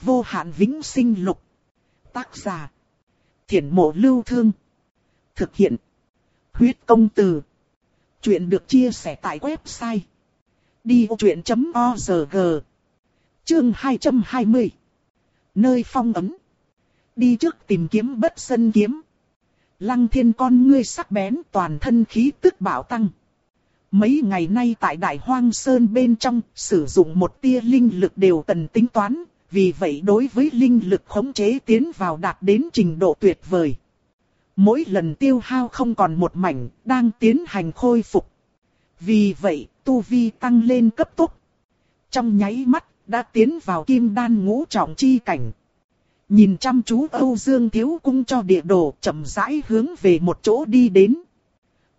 vô hạn vĩnh sinh lục. Tác giả. Thiển mộ lưu thương. Thực hiện. Huyết công từ. Chuyện được chia sẻ tại website. Đi vô chuyện.org Chương 220 Nơi phong ấm Đi trước tìm kiếm bất sân kiếm. Lăng thiên con ngươi sắc bén toàn thân khí tức bạo tăng. Mấy ngày nay tại Đại Hoang Sơn bên trong, sử dụng một tia linh lực đều cần tính toán, vì vậy đối với linh lực khống chế tiến vào đạt đến trình độ tuyệt vời. Mỗi lần tiêu hao không còn một mảnh, đang tiến hành khôi phục. Vì vậy, tu vi tăng lên cấp tốc. Trong nháy mắt, đã tiến vào kim đan ngũ trọng chi cảnh. Nhìn chăm chú Âu Dương Thiếu Cung cho địa đồ chậm rãi hướng về một chỗ đi đến.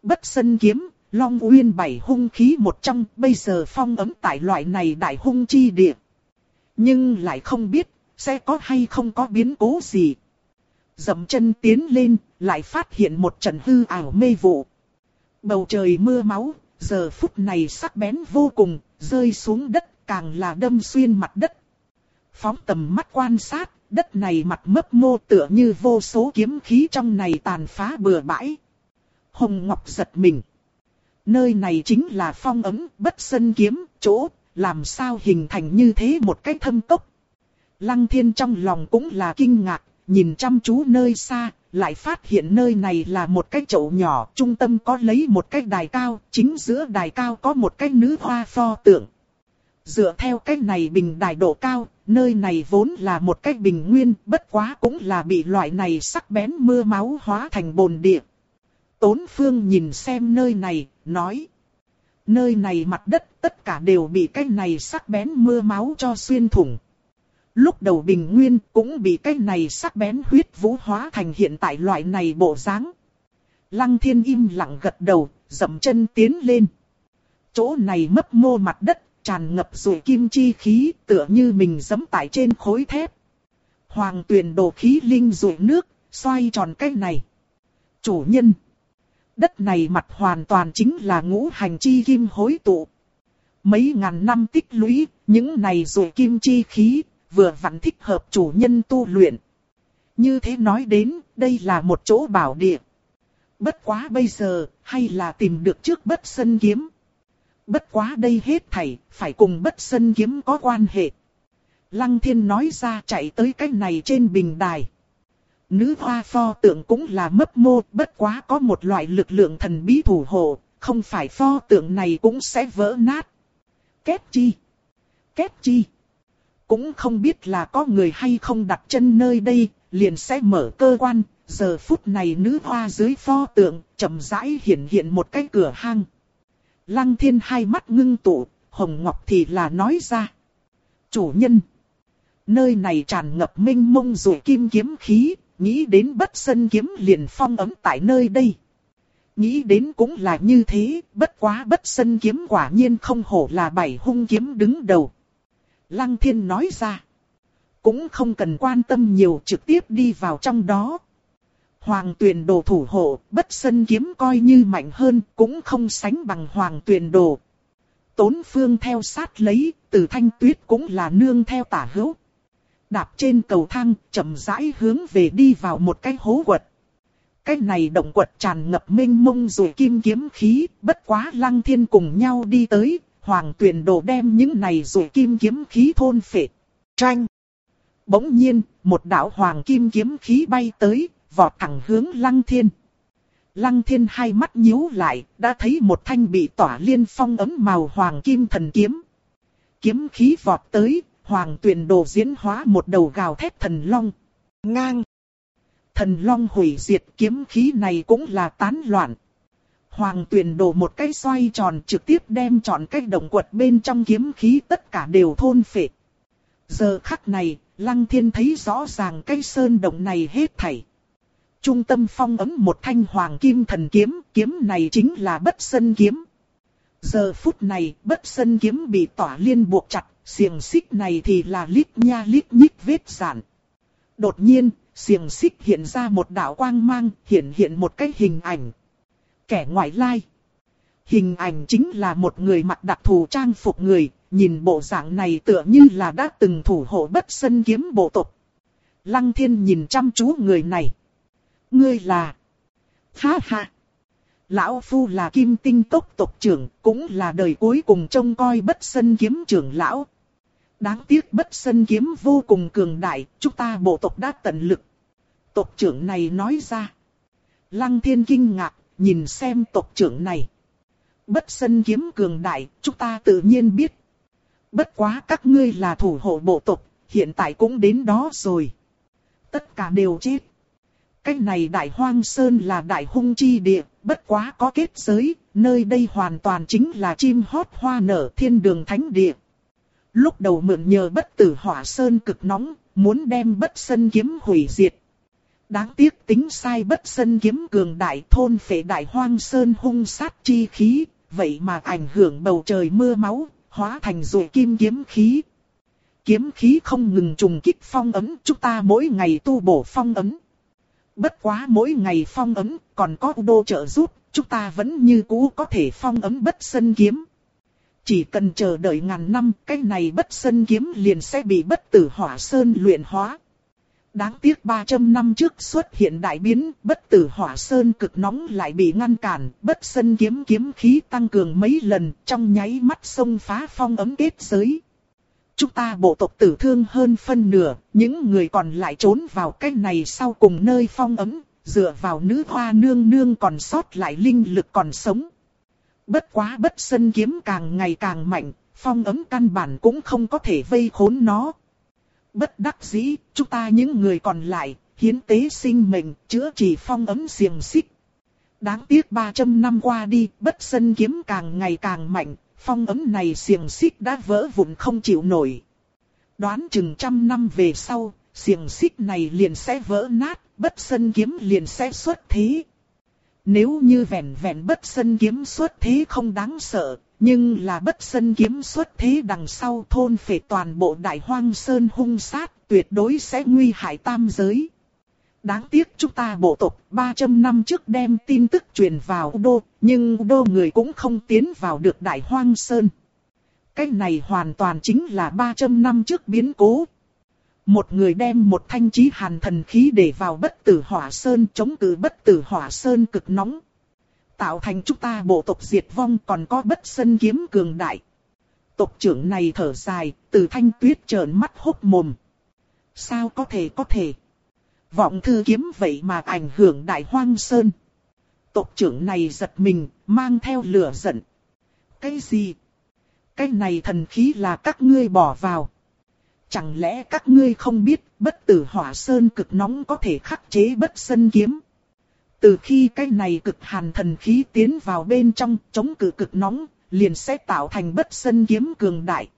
Bất sân kiếm, Long Uyên bảy hung khí một trong, bây giờ phong ấm tại loại này đại hung chi địa. Nhưng lại không biết, sẽ có hay không có biến cố gì. Dậm chân tiến lên, lại phát hiện một trận hư ảo mê vụ. Bầu trời mưa máu, giờ phút này sắc bén vô cùng, rơi xuống đất càng là đâm xuyên mặt đất. Phóng tầm mắt quan sát, đất này mặt mấp mô tựa như vô số kiếm khí trong này tàn phá bừa bãi. Hồng Ngọc giật mình. Nơi này chính là phong ấm bất sân kiếm, chỗ, làm sao hình thành như thế một cái thâm tốc. Lăng thiên trong lòng cũng là kinh ngạc, nhìn chăm chú nơi xa, lại phát hiện nơi này là một cái chậu nhỏ, trung tâm có lấy một cái đài cao, chính giữa đài cao có một cái nữ hoa pho tượng. Dựa theo cái này bình đài độ cao, nơi này vốn là một cái bình nguyên, bất quá cũng là bị loại này sắc bén mưa máu hóa thành bồn địa. Tốn phương nhìn xem nơi này, nói. Nơi này mặt đất tất cả đều bị cái này sắc bén mưa máu cho xuyên thủng. Lúc đầu bình nguyên cũng bị cái này sắc bén huyết vũ hóa thành hiện tại loại này bộ dáng. Lăng thiên im lặng gật đầu, dậm chân tiến lên. Chỗ này mấp mô mặt đất, tràn ngập rồi kim chi khí, tựa như mình dẫm tại trên khối thép. Hoàng tuyền đồ khí linh rồi nước, xoay tròn cái này. Chủ nhân. Đất này mặt hoàn toàn chính là ngũ hành chi kim hối tụ. Mấy ngàn năm tích lũy, những này rồi kim chi khí, vừa vặn thích hợp chủ nhân tu luyện. Như thế nói đến, đây là một chỗ bảo địa. Bất quá bây giờ, hay là tìm được trước bất sân kiếm. Bất quá đây hết thảy, phải cùng bất sân kiếm có quan hệ. Lăng thiên nói ra chạy tới cái này trên bình đài. Nữ hoa pho tượng cũng là mấp mô, bất quá có một loại lực lượng thần bí thủ hộ, không phải pho tượng này cũng sẽ vỡ nát. Kết chi? Kết chi? Cũng không biết là có người hay không đặt chân nơi đây, liền sẽ mở cơ quan, giờ phút này nữ hoa dưới pho tượng, chậm rãi hiện hiện một cái cửa hang. Lăng thiên hai mắt ngưng tụ, Hồng Ngọc thì là nói ra. Chủ nhân! Nơi này tràn ngập minh mông rồi kim kiếm khí, nghĩ đến bất sân kiếm liền phong ấm tại nơi đây. Nghĩ đến cũng là như thế, bất quá bất sân kiếm quả nhiên không hổ là bảy hung kiếm đứng đầu. Lăng thiên nói ra. Cũng không cần quan tâm nhiều trực tiếp đi vào trong đó. Hoàng tuyển đồ thủ hộ, bất sân kiếm coi như mạnh hơn, cũng không sánh bằng hoàng tuyển đồ. Tốn phương theo sát lấy, từ thanh tuyết cũng là nương theo tả hữu. Đạp trên cầu thang, chậm rãi hướng về đi vào một cái hố quật. Cái này động quật tràn ngập minh mông rồi kim kiếm khí, bất quá lăng thiên cùng nhau đi tới, hoàng tuyển đồ đem những này rồi kim kiếm khí thôn phệ. Tranh! Bỗng nhiên, một đạo hoàng kim kiếm khí bay tới, vọt thẳng hướng lăng thiên. Lăng thiên hai mắt nhíu lại, đã thấy một thanh bị tỏa liên phong ấm màu hoàng kim thần kiếm. Kiếm khí vọt tới, hoàng tuyển đồ diễn hóa một đầu gào thét thần long. Ngang! Thần long hủy diệt kiếm khí này cũng là tán loạn. Hoàng tuyển đồ một cái xoay tròn trực tiếp đem trọn cái động quật bên trong kiếm khí tất cả đều thôn phệ. Giờ khắc này, Lăng Thiên thấy rõ ràng cái sơn động này hết thảy. Trung tâm phong ấm một thanh hoàng kim thần kiếm, kiếm này chính là bất sân kiếm. Giờ phút này, bất sân kiếm bị tỏa liên buộc chặt, xiềng xích này thì là lít nha lít nhít vết giản. Đột nhiên, xiềng xích hiện ra một đạo quang mang, hiện hiện một cái hình ảnh. Kẻ ngoại lai. Hình ảnh chính là một người mặc đặc thù trang phục người, nhìn bộ dạng này tựa như là đã từng thủ hộ bất sân kiếm bộ tộc. Lăng thiên nhìn chăm chú người này. Ngươi là... Ha ha! Lão Phu là kim tinh tốc tộc trưởng, cũng là đời cuối cùng trông coi bất sân kiếm trưởng lão. Đáng tiếc bất sân kiếm vô cùng cường đại, chúng ta bộ tộc đã tận lực. Tộc trưởng này nói ra. Lăng thiên kinh ngạc, nhìn xem tộc trưởng này. Bất sân kiếm cường đại, chúng ta tự nhiên biết. Bất quá các ngươi là thủ hộ bộ tộc, hiện tại cũng đến đó rồi. Tất cả đều chết. Cái này đại hoang sơn là đại hung chi địa, bất quá có kết giới, nơi đây hoàn toàn chính là chim hót hoa nở thiên đường thánh địa. Lúc đầu mượn nhờ bất tử hỏa sơn cực nóng, muốn đem bất sân kiếm hủy diệt. Đáng tiếc tính sai bất sân kiếm cường đại thôn phệ đại hoang sơn hung sát chi khí, vậy mà ảnh hưởng bầu trời mưa máu, hóa thành rồi kim kiếm khí. Kiếm khí không ngừng trùng kích phong ấm, chúng ta mỗi ngày tu bổ phong ấm. Bất quá mỗi ngày phong ấm, còn có đô trợ giúp, chúng ta vẫn như cũ có thể phong ấm bất sân kiếm. Chỉ cần chờ đợi ngàn năm, cái này bất sân kiếm liền sẽ bị bất tử hỏa sơn luyện hóa. Đáng tiếc 300 năm trước xuất hiện đại biến, bất tử hỏa sơn cực nóng lại bị ngăn cản, bất sân kiếm kiếm khí tăng cường mấy lần, trong nháy mắt sông phá phong ấm kết giới. Chúng ta bộ tộc tử thương hơn phân nửa, những người còn lại trốn vào cái này sau cùng nơi phong ấm, dựa vào nữ hoa nương nương còn sót lại linh lực còn sống. Bất quá bất sân kiếm càng ngày càng mạnh, phong ấm căn bản cũng không có thể vây khốn nó. Bất đắc dĩ, chúng ta những người còn lại, hiến tế sinh mệnh, chữa trị phong ấm xiềng xích. Đáng tiếc 300 năm qua đi, bất sân kiếm càng ngày càng mạnh, phong ấm này xiềng xích đã vỡ vụn không chịu nổi. Đoán chừng trăm năm về sau, xiềng xích này liền sẽ vỡ nát, bất sân kiếm liền sẽ xuất thế. Nếu như vẹn vẹn bất sân kiếm xuất thế không đáng sợ, nhưng là bất sân kiếm xuất thế đằng sau thôn phệ toàn bộ đại hoang sơn hung sát, tuyệt đối sẽ nguy hại tam giới. Đáng tiếc chúng ta bộ tộc 300 năm trước đem tin tức truyền vào đô, nhưng đô người cũng không tiến vào được đại hoang sơn. Cái này hoàn toàn chính là 300 năm trước biến cố. Một người đem một thanh chí hàn thần khí để vào bất tử hỏa sơn chống cự bất tử hỏa sơn cực nóng. Tạo thành chúng ta bộ tộc diệt vong còn có bất sân kiếm cường đại. Tộc trưởng này thở dài, từ thanh tuyết trợn mắt hốc mồm. Sao có thể có thể? Vọng thư kiếm vậy mà ảnh hưởng đại hoang sơn. Tộc trưởng này giật mình, mang theo lửa giận. Cái gì? Cái này thần khí là các ngươi bỏ vào. Chẳng lẽ các ngươi không biết bất tử hỏa sơn cực nóng có thể khắc chế bất sân kiếm? Từ khi cái này cực hàn thần khí tiến vào bên trong chống cự cực nóng, liền sẽ tạo thành bất sân kiếm cường đại.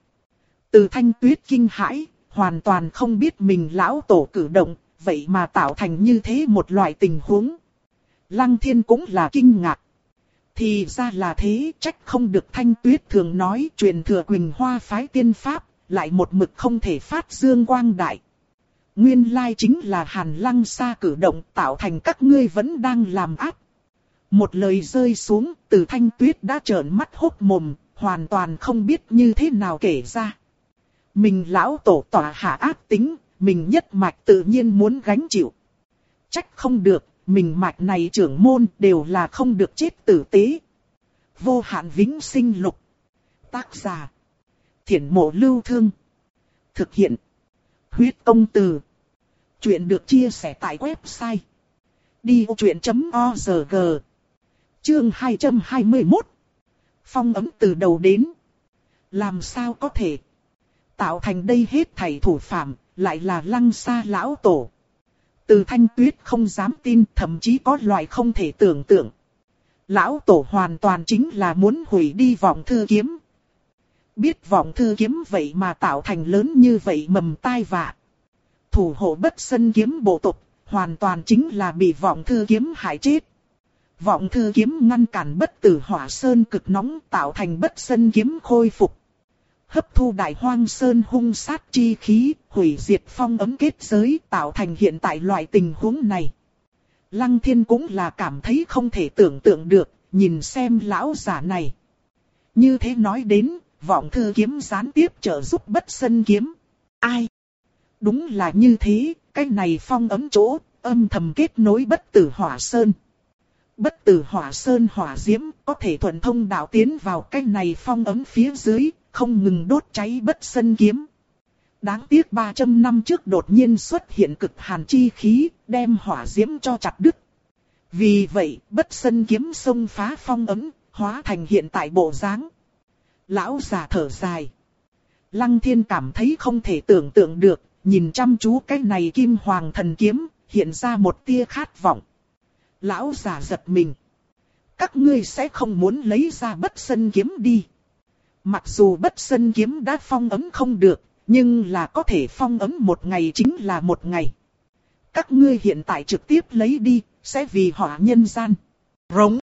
Từ thanh tuyết kinh hãi, hoàn toàn không biết mình lão tổ cử động, vậy mà tạo thành như thế một loại tình huống. Lăng thiên cũng là kinh ngạc. Thì ra là thế, trách không được thanh tuyết thường nói truyền thừa Quỳnh Hoa phái tiên pháp, lại một mực không thể phát dương quang đại. Nguyên lai chính là hàn lăng xa cử động tạo thành các ngươi vẫn đang làm áp. Một lời rơi xuống, từ thanh tuyết đã trợn mắt hốt mồm, hoàn toàn không biết như thế nào kể ra. Mình lão tổ tỏa hạ ác tính, mình nhất mạch tự nhiên muốn gánh chịu. Trách không được, mình mạch này trưởng môn đều là không được chết tử tế. Vô hạn vĩnh sinh lục. Tác giả. Thiển mộ lưu thương. Thực hiện. Huyết công từ. Chuyện được chia sẻ tại website. Đi vô chuyện.org Chương 221 Phong ấm từ đầu đến. Làm sao có thể tạo thành đây hết thảy thủ phạm, lại là lăng xa lão tổ. Từ thanh tuyết không dám tin, thậm chí có loại không thể tưởng tượng. Lão tổ hoàn toàn chính là muốn hủy đi vọng thư kiếm. Biết vọng thư kiếm vậy mà tạo thành lớn như vậy mầm tai vạ. Thủ hộ bất sân kiếm bộ tộc, hoàn toàn chính là bị vọng thư kiếm hại chết. Vọng thư kiếm ngăn cản bất tử hỏa sơn cực nóng tạo thành bất sân kiếm khôi phục hấp thu đại hoang sơn hung sát chi khí, hủy diệt phong ấm kết giới tạo thành hiện tại loại tình huống này. Lăng thiên cũng là cảm thấy không thể tưởng tượng được, nhìn xem lão giả này. Như thế nói đến, vọng thư kiếm gián tiếp trợ giúp bất sân kiếm. Ai? Đúng là như thế, cái này phong ấm chỗ, âm thầm kết nối bất tử hỏa sơn. Bất tử hỏa sơn hỏa diễm có thể thuận thông đạo tiến vào cái này phong ấm phía dưới, không ngừng đốt cháy bất sân kiếm. Đáng tiếc 300 năm trước đột nhiên xuất hiện cực hàn chi khí, đem hỏa diễm cho chặt đứt. Vì vậy, bất sân kiếm sông phá phong ấm, hóa thành hiện tại bộ dáng. Lão già thở dài. Lăng thiên cảm thấy không thể tưởng tượng được, nhìn chăm chú cái này kim hoàng thần kiếm, hiện ra một tia khát vọng. Lão già giật mình. Các ngươi sẽ không muốn lấy ra bất sân kiếm đi. Mặc dù bất sân kiếm đã phong ấm không được, nhưng là có thể phong ấm một ngày chính là một ngày. Các ngươi hiện tại trực tiếp lấy đi, sẽ vì họ nhân gian. Rống.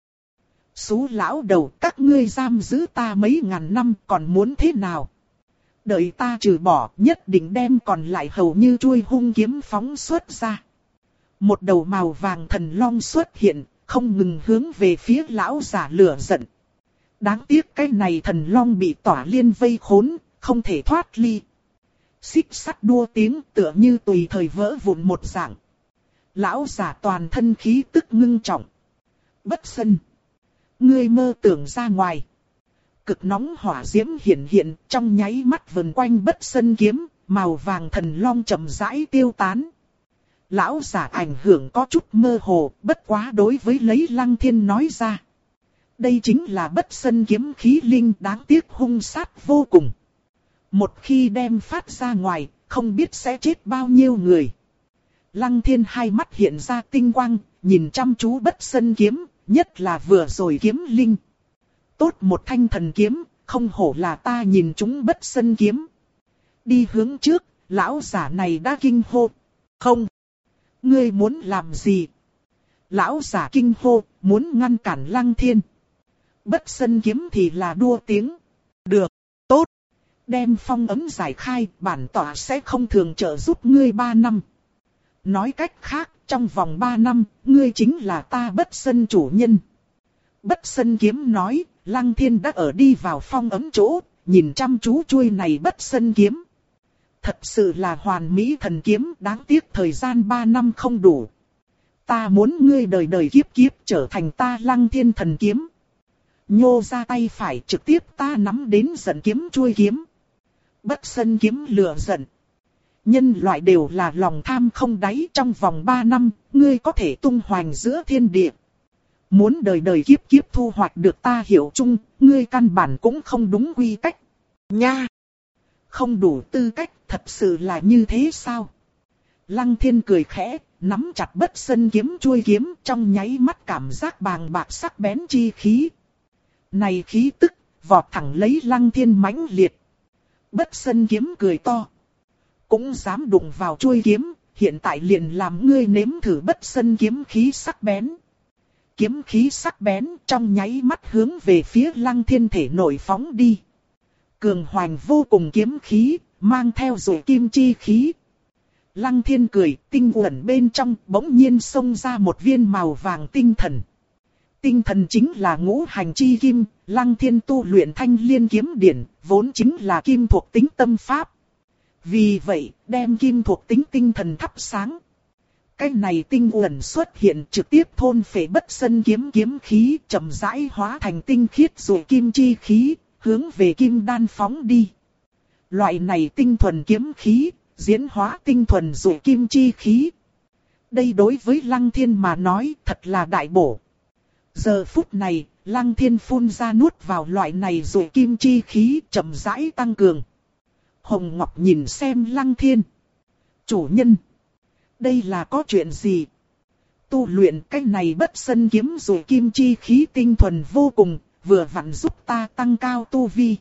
Xú lão đầu các ngươi giam giữ ta mấy ngàn năm còn muốn thế nào? Đợi ta trừ bỏ nhất định đem còn lại hầu như chui hung kiếm phóng xuất ra. Một đầu màu vàng thần long xuất hiện, không ngừng hướng về phía lão giả lửa giận. Đáng tiếc cái này thần long bị tỏa liên vây khốn, không thể thoát ly. Xích sắt đua tiếng tựa như tùy thời vỡ vụn một dạng. Lão giả toàn thân khí tức ngưng trọng. Bất sân. Ngươi mơ tưởng ra ngoài. Cực nóng hỏa diễm hiện hiện trong nháy mắt vần quanh bất sân kiếm, màu vàng thần long chậm rãi tiêu tán. Lão giả ảnh hưởng có chút mơ hồ, bất quá đối với lấy lăng thiên nói ra. Đây chính là bất sân kiếm khí linh đáng tiếc hung sát vô cùng. Một khi đem phát ra ngoài, không biết sẽ chết bao nhiêu người. Lăng thiên hai mắt hiện ra tinh quang, nhìn chăm chú bất sân kiếm, nhất là vừa rồi kiếm linh. Tốt một thanh thần kiếm, không hổ là ta nhìn chúng bất sân kiếm. Đi hướng trước, lão giả này đã kinh hô. Không. Ngươi muốn làm gì? Lão giả kinh hô, muốn ngăn cản lăng thiên. Bất sân kiếm thì là đua tiếng. Được, tốt. Đem phong ấm giải khai, bản tỏa sẽ không thường trợ giúp ngươi ba năm. Nói cách khác, trong vòng ba năm, ngươi chính là ta bất sân chủ nhân. Bất sân kiếm nói, lăng thiên đã ở đi vào phong ấm chỗ, nhìn chăm chú chuôi này bất sân kiếm. Thật sự là hoàn mỹ thần kiếm, đáng tiếc thời gian ba năm không đủ. Ta muốn ngươi đời đời kiếp kiếp trở thành ta lăng thiên thần kiếm. Nhô ra tay phải trực tiếp ta nắm đến giận kiếm chuôi kiếm. Bất sân kiếm lửa giận. Nhân loại đều là lòng tham không đáy trong vòng 3 năm, ngươi có thể tung hoành giữa thiên địa. Muốn đời đời kiếp kiếp thu hoạch được ta hiểu chung, ngươi căn bản cũng không đúng quy cách. Nha! Không đủ tư cách, thật sự là như thế sao? Lăng thiên cười khẽ, nắm chặt bất sân kiếm chuôi kiếm trong nháy mắt cảm giác bàng bạc sắc bén chi khí. Này khí tức, vọt thẳng lấy lăng thiên mãnh liệt. Bất sân kiếm cười to cũng dám đụng vào chuôi kiếm, hiện tại liền làm ngươi nếm thử bất sân kiếm khí sắc bén. Kiếm khí sắc bén trong nháy mắt hướng về phía lăng thiên thể nổi phóng đi. Cường hoành vô cùng kiếm khí, mang theo rồi kim chi khí. Lăng thiên cười, tinh quẩn bên trong bỗng nhiên xông ra một viên màu vàng tinh thần. Tinh thần chính là ngũ hành chi kim, lăng thiên tu luyện thanh liên kiếm điển, vốn chính là kim thuộc tính tâm pháp. Vì vậy, đem kim thuộc tính tinh thần thắp sáng. Cái này tinh uẩn xuất hiện trực tiếp thôn phệ bất sân kiếm kiếm khí chậm rãi hóa thành tinh khiết rồi kim chi khí, hướng về kim đan phóng đi. Loại này tinh thuần kiếm khí, diễn hóa tinh thuần rồi kim chi khí. Đây đối với Lăng Thiên mà nói thật là đại bổ. Giờ phút này, Lăng Thiên phun ra nuốt vào loại này rồi kim chi khí chậm rãi tăng cường. Hồng Ngọc nhìn xem Lăng Thiên. Chủ nhân. Đây là có chuyện gì? Tu luyện cái này bất sân kiếm rồi kim chi khí tinh thuần vô cùng, vừa vặn giúp ta tăng cao tu vi.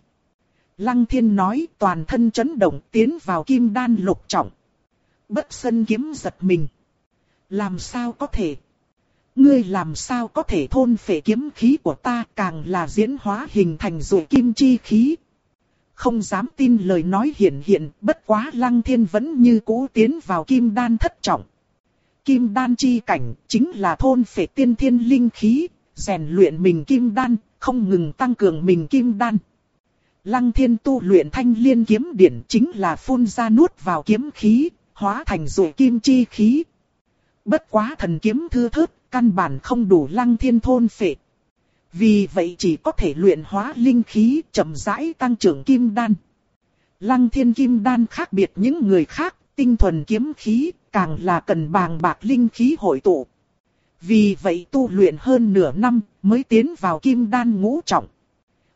Lăng Thiên nói toàn thân chấn động tiến vào kim đan lục trọng. Bất sân kiếm giật mình. Làm sao có thể? Ngươi làm sao có thể thôn phệ kiếm khí của ta càng là diễn hóa hình thành rồi kim chi khí, không dám tin lời nói hiển hiện, bất quá lăng thiên vẫn như cũ tiến vào kim đan thất trọng. Kim đan chi cảnh chính là thôn phệ tiên thiên linh khí, rèn luyện mình kim đan, không ngừng tăng cường mình kim đan. Lăng thiên tu luyện thanh liên kiếm điển chính là phun ra nuốt vào kiếm khí, hóa thành rùi kim chi khí. Bất quá thần kiếm thư thớt, căn bản không đủ lăng thiên thôn phệ. Vì vậy chỉ có thể luyện hóa linh khí, chậm rãi tăng trưởng kim đan. Lăng thiên kim đan khác biệt những người khác, tinh thuần kiếm khí, càng là cần bàng bạc linh khí hội tụ. Vì vậy tu luyện hơn nửa năm mới tiến vào kim đan ngũ trọng.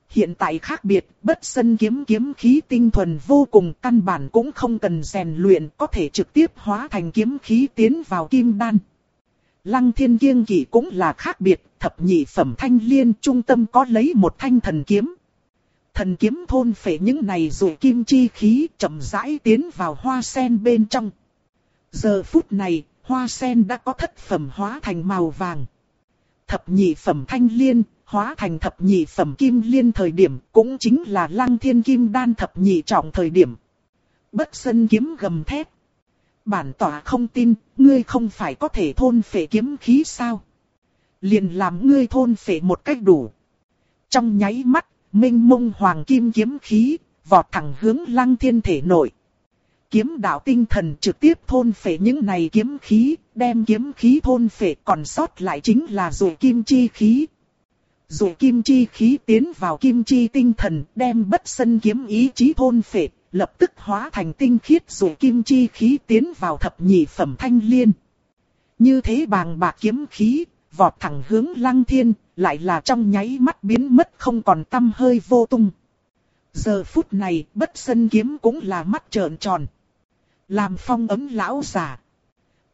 Hiện tại khác biệt, bất sân kiếm kiếm khí tinh thuần vô cùng căn bản cũng không cần rèn luyện có thể trực tiếp hóa thành kiếm khí tiến vào kim đan. Lăng thiên kiêng kỵ cũng là khác biệt, thập nhị phẩm thanh liên trung tâm có lấy một thanh thần kiếm. Thần kiếm thôn phệ những này rồi kim chi khí chậm rãi tiến vào hoa sen bên trong. Giờ phút này, hoa sen đã có thất phẩm hóa thành màu vàng. Thập nhị phẩm thanh liên, hóa thành thập nhị phẩm kim liên thời điểm, cũng chính là lăng thiên kim đan thập nhị trọng thời điểm. Bất sân kiếm gầm thép. Bản tỏa không tin, ngươi không phải có thể thôn phệ kiếm khí sao? Liền làm ngươi thôn phệ một cách đủ. Trong nháy mắt, minh mông hoàng kim kiếm khí, vọt thẳng hướng lăng thiên thể nội. Kiếm đạo tinh thần trực tiếp thôn phệ những này kiếm khí, đem kiếm khí thôn phệ còn sót lại chính là dù kim chi khí. Dù kim chi khí tiến vào kim chi tinh thần, đem bất sân kiếm ý chí thôn phệ, lập tức hóa thành tinh khiết rồi kim chi khí tiến vào thập nhị phẩm thanh liên. Như thế bàng bạc kiếm khí, vọt thẳng hướng lăng thiên, lại là trong nháy mắt biến mất không còn tâm hơi vô tung. Giờ phút này, bất sân kiếm cũng là mắt trợn tròn. Làm phong ấm lão giả.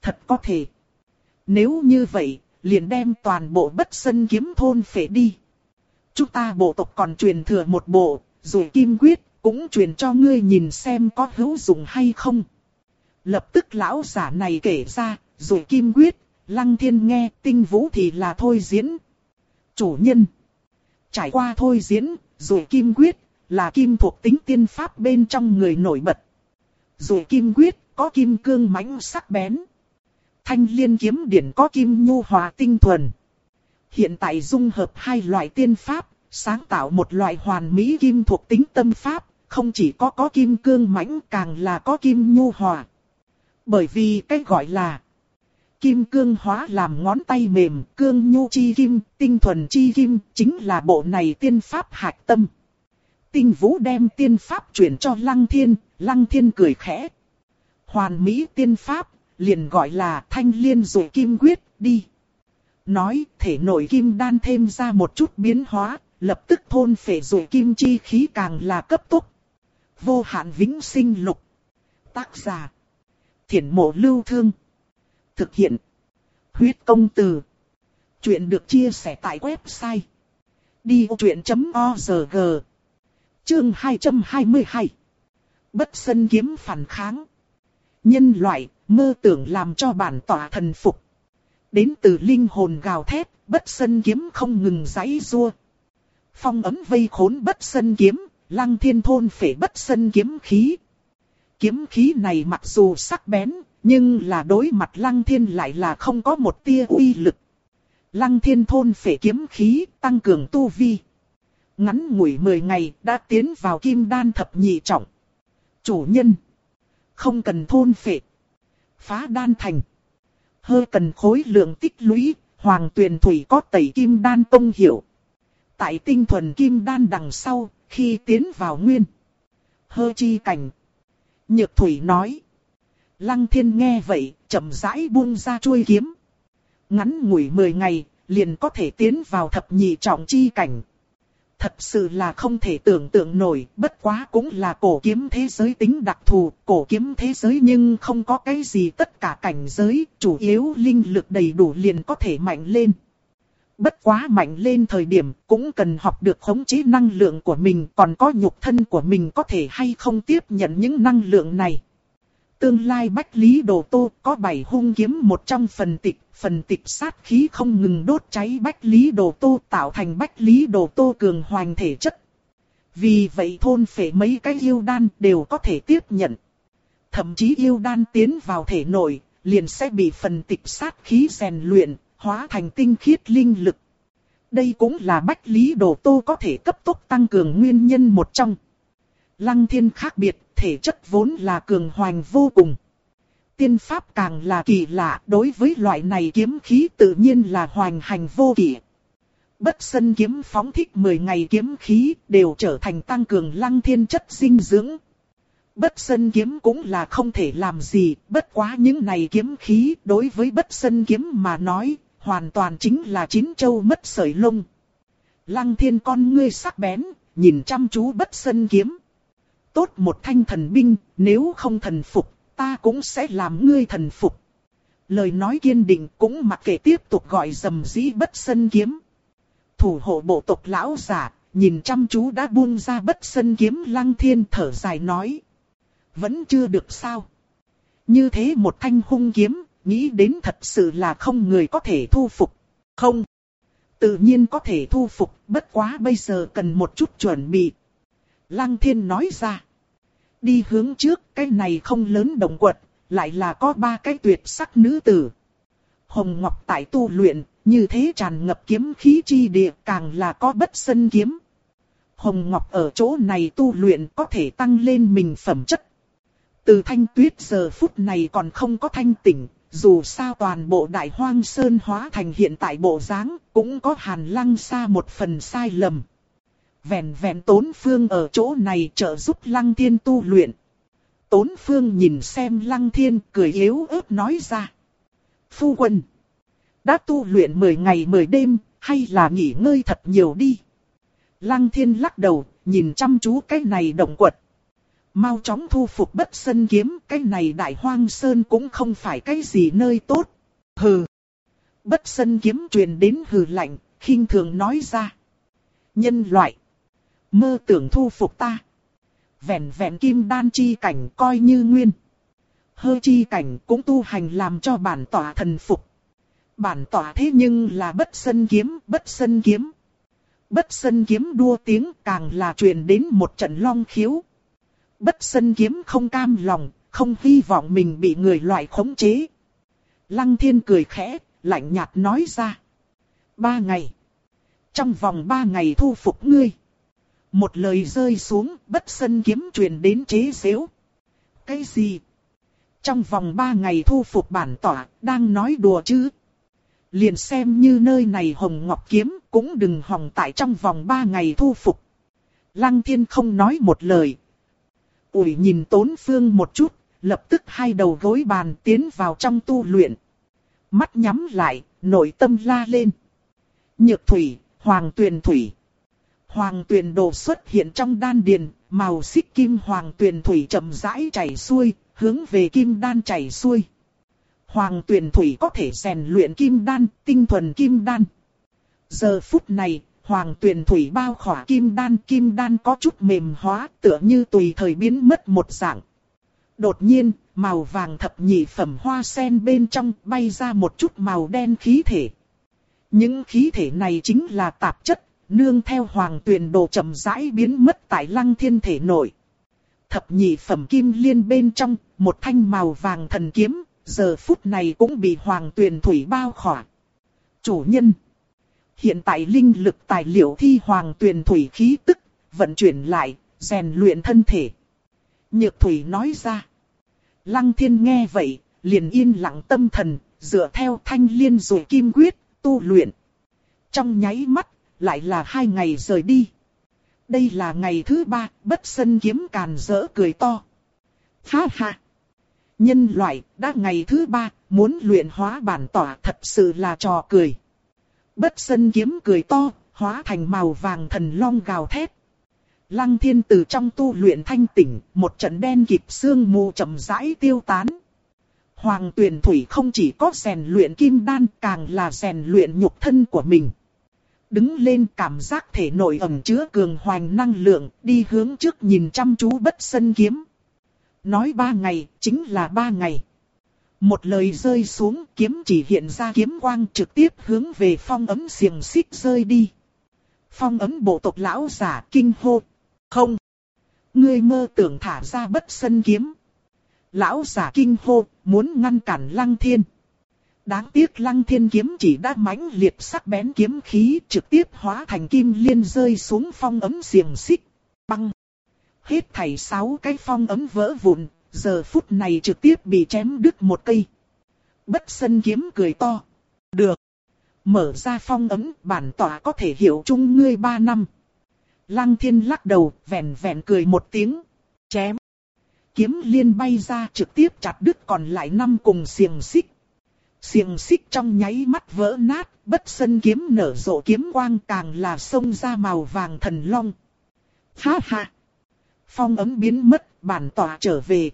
Thật có thể. Nếu như vậy, liền đem toàn bộ bất sân kiếm thôn phế đi. Chúng ta bộ tộc còn truyền thừa một bộ, rồi kim quyết, cũng truyền cho ngươi nhìn xem có hữu dụng hay không. Lập tức lão giả này kể ra, rồi kim quyết, lăng thiên nghe tinh vũ thì là thôi diễn. Chủ nhân. Trải qua thôi diễn, rồi kim quyết, là kim thuộc tính tiên pháp bên trong người nổi bật. Rồi kim quyết, có kim cương mãnh sắc bén. Thanh liên kiếm điển có kim nhu hòa tinh thuần. Hiện tại dung hợp hai loại tiên pháp, sáng tạo một loại hoàn mỹ kim thuộc tính tâm pháp, không chỉ có có kim cương mãnh càng là có kim nhu hòa. Bởi vì cái gọi là kim cương hóa làm ngón tay mềm, cương nhu chi kim, tinh thuần chi kim, chính là bộ này tiên pháp hạch tâm. Tinh vũ đem tiên pháp chuyển cho lăng thiên, lăng thiên cười khẽ. Hoàn mỹ tiên pháp, liền gọi là thanh liên rồi kim quyết, đi. Nói thể nội kim đan thêm ra một chút biến hóa, lập tức thôn phệ rồi kim chi khí càng là cấp tốc. Vô hạn vĩnh sinh lục. Tác giả. Thiển mộ lưu thương. Thực hiện. Huyết công từ. Chuyện được chia sẻ tại website. Đi vô chuyện.org Chương 222 Bất sân kiếm phản kháng. Nhân loại, mơ tưởng làm cho bản tỏa thần phục. Đến từ linh hồn gào thét, bất sân kiếm không ngừng giãy rua. Phong ấm vây khốn bất sân kiếm, lăng thiên thôn phể bất sân kiếm khí. Kiếm khí này mặc dù sắc bén, nhưng là đối mặt lăng thiên lại là không có một tia uy lực. Lăng thiên thôn phể kiếm khí, tăng cường tu vi. Ngắn ngủi 10 ngày đã tiến vào kim đan thập nhị trọng. Chủ nhân. Không cần thôn phệ. Phá đan thành. Hơi cần khối lượng tích lũy, hoàng tuyền thủy có tẩy kim đan tông hiểu. Tại tinh thuần kim đan đằng sau, khi tiến vào nguyên. Hơ chi cảnh. Nhược thủy nói. Lăng thiên nghe vậy, chậm rãi buông ra chuôi kiếm. Ngắn ngủi 10 ngày, liền có thể tiến vào thập nhị trọng chi cảnh. Thật sự là không thể tưởng tượng nổi, bất quá cũng là cổ kiếm thế giới tính đặc thù, cổ kiếm thế giới nhưng không có cái gì tất cả cảnh giới, chủ yếu linh lực đầy đủ liền có thể mạnh lên. Bất quá mạnh lên thời điểm cũng cần học được khống chế năng lượng của mình, còn có nhục thân của mình có thể hay không tiếp nhận những năng lượng này. Tương lai Bách Lý Đồ Tô có bảy hung kiếm một trong phần tịch, phần tịch sát khí không ngừng đốt cháy Bách Lý Đồ Tô tạo thành Bách Lý Đồ Tô cường hoành thể chất. Vì vậy thôn phệ mấy cái yêu đan đều có thể tiếp nhận. Thậm chí yêu đan tiến vào thể nội, liền sẽ bị phần tịch sát khí rèn luyện, hóa thành tinh khiết linh lực. Đây cũng là bách lý đồ tô có thể cấp tốc tăng cường nguyên nhân một trong. Lăng thiên khác biệt, thể chất vốn là cường hoành vô cùng. Tiên pháp càng là kỳ lạ, đối với loại này kiếm khí tự nhiên là hoành hành vô kỷ. Bất sân kiếm phóng thích 10 ngày kiếm khí đều trở thành tăng cường lăng thiên chất dinh dưỡng. Bất sân kiếm cũng là không thể làm gì, bất quá những này kiếm khí đối với bất sân kiếm mà nói, hoàn toàn chính là chín châu mất sợi lông. Lăng thiên con ngươi sắc bén, nhìn chăm chú bất sân kiếm. Tốt một thanh thần binh, nếu không thần phục, ta cũng sẽ làm ngươi thần phục. Lời nói kiên định cũng mặc kệ tiếp tục gọi dầm dĩ bất sân kiếm. Thủ hộ bộ tộc lão giả, nhìn chăm chú đã buông ra bất sân kiếm lăng thiên thở dài nói. Vẫn chưa được sao. Như thế một thanh hung kiếm, nghĩ đến thật sự là không người có thể thu phục. Không. Tự nhiên có thể thu phục, bất quá bây giờ cần một chút chuẩn bị. Lăng thiên nói ra. Đi hướng trước, cái này không lớn động quật, lại là có ba cái tuyệt sắc nữ tử. Hồng Ngọc tại tu luyện, như thế tràn ngập kiếm khí chi địa càng là có bất sân kiếm. Hồng Ngọc ở chỗ này tu luyện có thể tăng lên mình phẩm chất. Từ thanh tuyết giờ phút này còn không có thanh tỉnh, dù sao toàn bộ đại hoang sơn hóa thành hiện tại bộ dáng cũng có hàn lăng xa một phần sai lầm. Vẹn vẹn tốn phương ở chỗ này trợ giúp lăng thiên tu luyện. Tốn phương nhìn xem lăng thiên cười yếu ớt nói ra. Phu quân. Đã tu luyện 10 ngày 10 đêm, hay là nghỉ ngơi thật nhiều đi. Lăng thiên lắc đầu, nhìn chăm chú cái này động quật. Mau chóng thu phục bất sân kiếm, cái này đại hoang sơn cũng không phải cái gì nơi tốt. Hừ. Bất sân kiếm truyền đến hừ lạnh, khinh thường nói ra. Nhân loại. Mơ tưởng thu phục ta. Vẹn vẹn kim đan chi cảnh coi như nguyên. Hơ chi cảnh cũng tu hành làm cho bản tỏa thần phục. Bản tỏa thế nhưng là bất sân kiếm, bất sân kiếm. Bất sân kiếm đua tiếng càng là truyền đến một trận long khiếu. Bất sân kiếm không cam lòng, không hy vọng mình bị người loại khống chế. Lăng thiên cười khẽ, lạnh nhạt nói ra. Ba ngày. Trong vòng ba ngày thu phục ngươi. Một lời rơi xuống, bất sân kiếm truyền đến chế xếu. Cái gì? Trong vòng ba ngày thu phục bản tỏa, đang nói đùa chứ? Liền xem như nơi này hồng ngọc kiếm, cũng đừng hòng tại trong vòng ba ngày thu phục. Lăng thiên không nói một lời. Ủi nhìn tốn phương một chút, lập tức hai đầu gối bàn tiến vào trong tu luyện. Mắt nhắm lại, nội tâm la lên. Nhược thủy, hoàng tuyền thủy. Hoàng tuyền đồ xuất hiện trong đan điền, màu xích kim hoàng tuyền thủy chậm rãi chảy xuôi, hướng về kim đan chảy xuôi. Hoàng tuyền thủy có thể rèn luyện kim đan, tinh thuần kim đan. Giờ phút này, hoàng tuyền thủy bao khỏa kim đan, kim đan có chút mềm hóa, tựa như tùy thời biến mất một dạng. Đột nhiên, màu vàng thập nhị phẩm hoa sen bên trong bay ra một chút màu đen khí thể. Những khí thể này chính là tạp chất, nương theo hoàng tuyền đồ chậm rãi biến mất tại lăng thiên thể nội. Thập nhị phẩm kim liên bên trong, một thanh màu vàng thần kiếm, giờ phút này cũng bị hoàng tuyền thủy bao khỏa. Chủ nhân. Hiện tại linh lực tài liệu thi hoàng tuyền thủy khí tức, vận chuyển lại, rèn luyện thân thể. Nhược thủy nói ra. Lăng thiên nghe vậy, liền yên lặng tâm thần, dựa theo thanh liên rồi kim quyết, tu luyện. Trong nháy mắt, lại là hai ngày rời đi. Đây là ngày thứ ba, bất sân kiếm càn rỡ cười to. Ha ha! Nhân loại, đã ngày thứ ba, muốn luyện hóa bản tỏa thật sự là trò cười. Bất sân kiếm cười to, hóa thành màu vàng thần long gào thét. Lăng thiên từ trong tu luyện thanh tỉnh, một trận đen kịp xương mù chậm rãi tiêu tán. Hoàng tuyển thủy không chỉ có rèn luyện kim đan, càng là rèn luyện nhục thân của mình. Đứng lên cảm giác thể nội ẩm chứa cường hoành năng lượng, đi hướng trước nhìn chăm chú bất sân kiếm. Nói ba ngày, chính là ba ngày. Một lời rơi xuống, kiếm chỉ hiện ra kiếm quang trực tiếp hướng về phong ấm xiềng xích rơi đi. Phong ấm bộ tộc lão giả kinh hô. Không. Ngươi mơ tưởng thả ra bất sân kiếm. Lão giả kinh hô, muốn ngăn cản lăng thiên. Đáng tiếc lăng thiên kiếm chỉ đã mãnh liệt sắc bén kiếm khí trực tiếp hóa thành kim liên rơi xuống phong ấm xiềng xích. Băng. Hết thảy sáu cái phong ấm vỡ vụn, giờ phút này trực tiếp bị chém đứt một cây. Bất sân kiếm cười to. Được. Mở ra phong ấm, bản tỏa có thể hiểu chung ngươi ba năm. Lăng thiên lắc đầu, vẹn vẹn cười một tiếng. Chém. Kiếm liên bay ra trực tiếp chặt đứt còn lại năm cùng xiềng xích. Xiềng xích trong nháy mắt vỡ nát, bất sân kiếm nở rộ kiếm quang càng là sông ra màu vàng thần long. Ha ha! Phong ấm biến mất, bản tỏa trở về.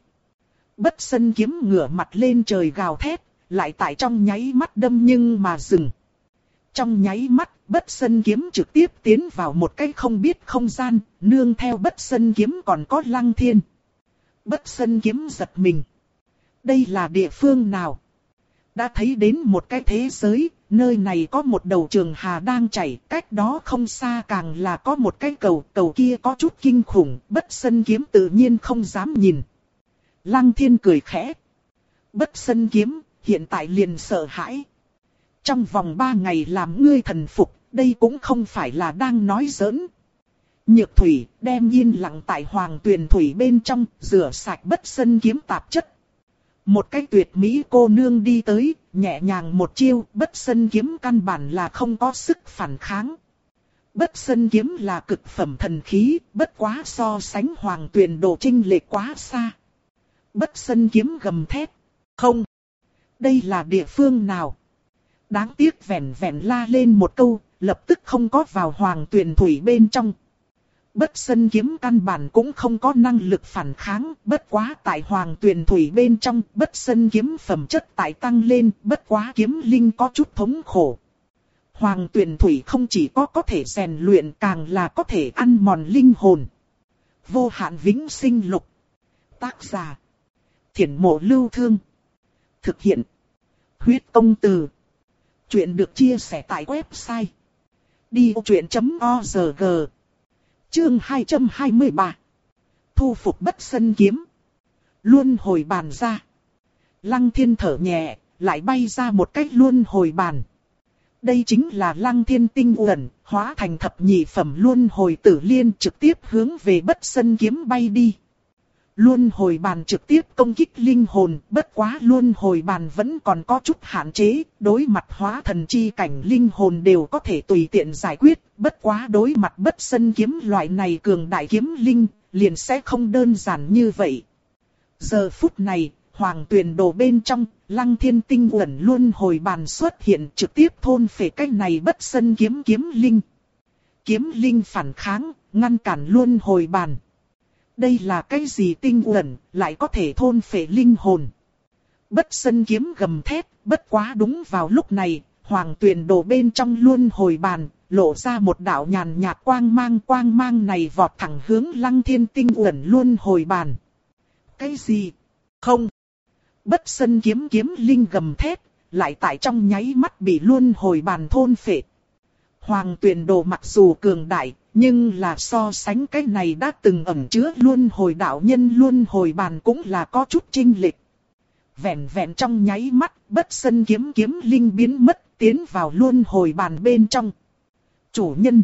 Bất sân kiếm ngửa mặt lên trời gào thét, lại tại trong nháy mắt đâm nhưng mà dừng. Trong nháy mắt, bất sân kiếm trực tiếp tiến vào một cái không biết không gian, nương theo bất sân kiếm còn có lăng thiên. Bất sân kiếm giật mình. Đây là địa phương nào? Đã thấy đến một cái thế giới, nơi này có một đầu trường hà đang chảy, cách đó không xa càng là có một cái cầu, cầu kia có chút kinh khủng, bất sân kiếm tự nhiên không dám nhìn. Lăng thiên cười khẽ. Bất sân kiếm, hiện tại liền sợ hãi. Trong vòng ba ngày làm ngươi thần phục, đây cũng không phải là đang nói giỡn. Nhược thủy đem yên lặng tại hoàng tuyền thủy bên trong, rửa sạch bất sân kiếm tạp chất. Một cái tuyệt mỹ cô nương đi tới, nhẹ nhàng một chiêu, bất sân kiếm căn bản là không có sức phản kháng. Bất sân kiếm là cực phẩm thần khí, bất quá so sánh hoàng tuyền đồ trinh lệ quá xa. Bất sân kiếm gầm thét. Không. Đây là địa phương nào? Đáng tiếc vẻn vẻn la lên một câu, lập tức không có vào hoàng tuyền thủy bên trong. Bất sân kiếm căn bản cũng không có năng lực phản kháng, bất quá tại hoàng tuyền thủy bên trong, bất sân kiếm phẩm chất tại tăng lên, bất quá kiếm linh có chút thống khổ. Hoàng tuyền thủy không chỉ có có thể rèn luyện càng là có thể ăn mòn linh hồn. Vô hạn vĩnh sinh lục. Tác giả. Thiển mộ lưu thương. Thực hiện. Huyết công từ. Chuyện được chia sẻ tại website. Đi vô chuyện.org Chương 223 Thu phục bất sân kiếm. Luôn hồi bàn ra. Lăng thiên thở nhẹ, lại bay ra một cách luôn hồi bàn. Đây chính là lăng thiên tinh uẩn, hóa thành thập nhị phẩm luôn hồi tử liên trực tiếp hướng về bất sân kiếm bay đi. Luôn hồi bàn trực tiếp công kích linh hồn, bất quá luôn hồi bàn vẫn còn có chút hạn chế, đối mặt hóa thần chi cảnh linh hồn đều có thể tùy tiện giải quyết, bất quá đối mặt bất sân kiếm loại này cường đại kiếm linh, liền sẽ không đơn giản như vậy. Giờ phút này, hoàng tuyền đồ bên trong, lăng thiên tinh quẩn luôn hồi bàn xuất hiện trực tiếp thôn phệ cách này bất sân kiếm kiếm linh. Kiếm linh phản kháng, ngăn cản luôn hồi bàn. Đây là cái gì tinh uẩn, lại có thể thôn phệ linh hồn. Bất sân kiếm gầm thét, bất quá đúng vào lúc này, hoàng tuyền đồ bên trong luôn hồi bàn, lộ ra một đạo nhàn nhạt quang mang quang mang này vọt thẳng hướng lăng thiên tinh uẩn luôn hồi bàn. Cái gì? Không. Bất sân kiếm kiếm linh gầm thét, lại tại trong nháy mắt bị luôn hồi bàn thôn phệ. Hoàng tuyền đồ mặc dù cường đại, nhưng là so sánh cái này đã từng ẩn chứa luôn hồi đạo nhân luôn hồi bàn cũng là có chút trinh lịch. Vẹn vẹn trong nháy mắt, bất sân kiếm kiếm linh biến mất, tiến vào luôn hồi bàn bên trong. Chủ nhân.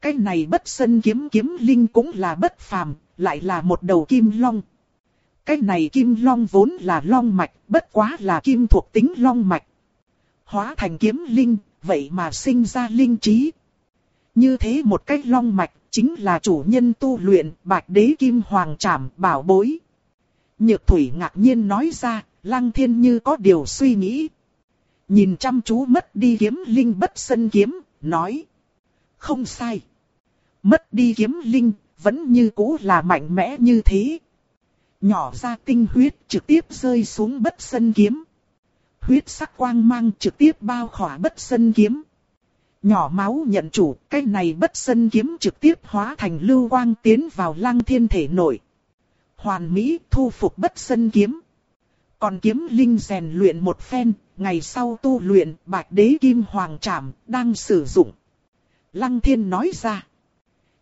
Cái này bất sân kiếm kiếm linh cũng là bất phàm, lại là một đầu kim long. Cái này kim long vốn là long mạch, bất quá là kim thuộc tính long mạch. Hóa thành kiếm linh, vậy mà sinh ra linh trí. Như thế một cách long mạch, chính là chủ nhân tu luyện bạch đế kim hoàng trảm bảo bối. Nhược thủy ngạc nhiên nói ra, lăng thiên như có điều suy nghĩ. Nhìn chăm chú mất đi kiếm linh bất sân kiếm, nói. Không sai. Mất đi kiếm linh, vẫn như cũ là mạnh mẽ như thế. Nhỏ ra tinh huyết trực tiếp rơi xuống bất sân kiếm. Huyết sắc quang mang trực tiếp bao khỏa bất sân kiếm. Nhỏ máu nhận chủ, cái này bất sân kiếm trực tiếp hóa thành lưu quang tiến vào lăng thiên thể nội. Hoàn Mỹ thu phục bất sân kiếm. Còn kiếm linh rèn luyện một phen, ngày sau tu luyện bạch đế kim hoàng trảm, đang sử dụng. Lăng thiên nói ra.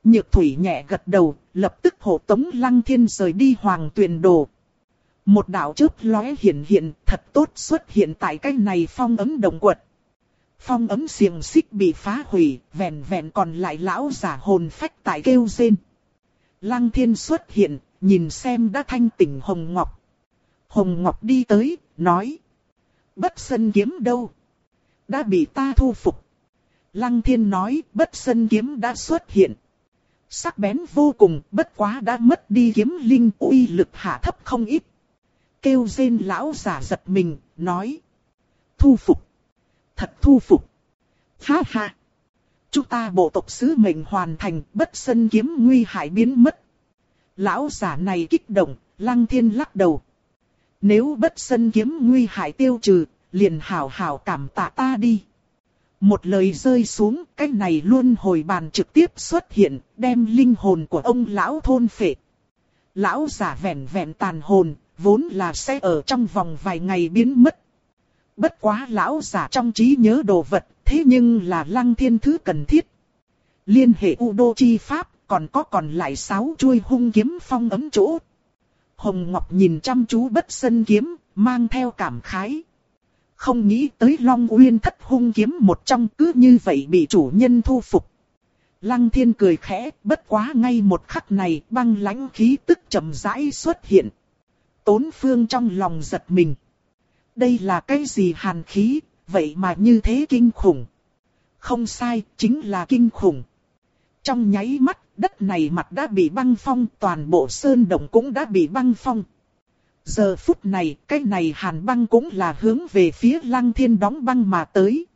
Nhược thủy nhẹ gật đầu, lập tức hộ tống lăng thiên rời đi hoàng tuyền đồ. Một đạo chớp lóe hiện hiện thật tốt xuất hiện tại cái này phong ấm đồng quật. Phong ấm xiềng xích bị phá hủy, vẹn vẹn còn lại lão giả hồn phách tại kêu rên. Lăng thiên xuất hiện, nhìn xem đã thanh tỉnh Hồng Ngọc. Hồng Ngọc đi tới, nói. Bất sân kiếm đâu? Đã bị ta thu phục. Lăng thiên nói, bất sân kiếm đã xuất hiện. Sắc bén vô cùng, bất quá đã mất đi kiếm linh uy lực hạ thấp không ít. Kêu rên lão giả giật mình, nói. Thu phục. Thật thu phục. Ha ha. Chúng ta bộ tộc sứ mệnh hoàn thành, bất sân kiếm nguy hại biến mất. Lão giả này kích động, lăng thiên lắc đầu. Nếu bất sân kiếm nguy hại tiêu trừ, liền hảo hảo cảm tạ ta đi. Một lời rơi xuống, cái này luôn hồi bàn trực tiếp xuất hiện, đem linh hồn của ông lão thôn phệ. Lão giả vẹn vẹn tàn hồn, vốn là sẽ ở trong vòng vài ngày biến mất. Bất quá lão giả trong trí nhớ đồ vật, thế nhưng là lăng thiên thứ cần thiết. Liên hệ U Đô Chi Pháp, còn có còn lại sáu chuôi hung kiếm phong ấm chỗ. Hồng Ngọc nhìn chăm chú bất sân kiếm, mang theo cảm khái. Không nghĩ tới Long Uyên thất hung kiếm một trong cứ như vậy bị chủ nhân thu phục. Lăng thiên cười khẽ, bất quá ngay một khắc này băng lãnh khí tức chậm rãi xuất hiện. Tốn phương trong lòng giật mình. Đây là cái gì hàn khí, vậy mà như thế kinh khủng. Không sai, chính là kinh khủng. Trong nháy mắt, đất này mặt đã bị băng phong, toàn bộ sơn động cũng đã bị băng phong. Giờ phút này, cái này hàn băng cũng là hướng về phía lăng thiên đóng băng mà tới.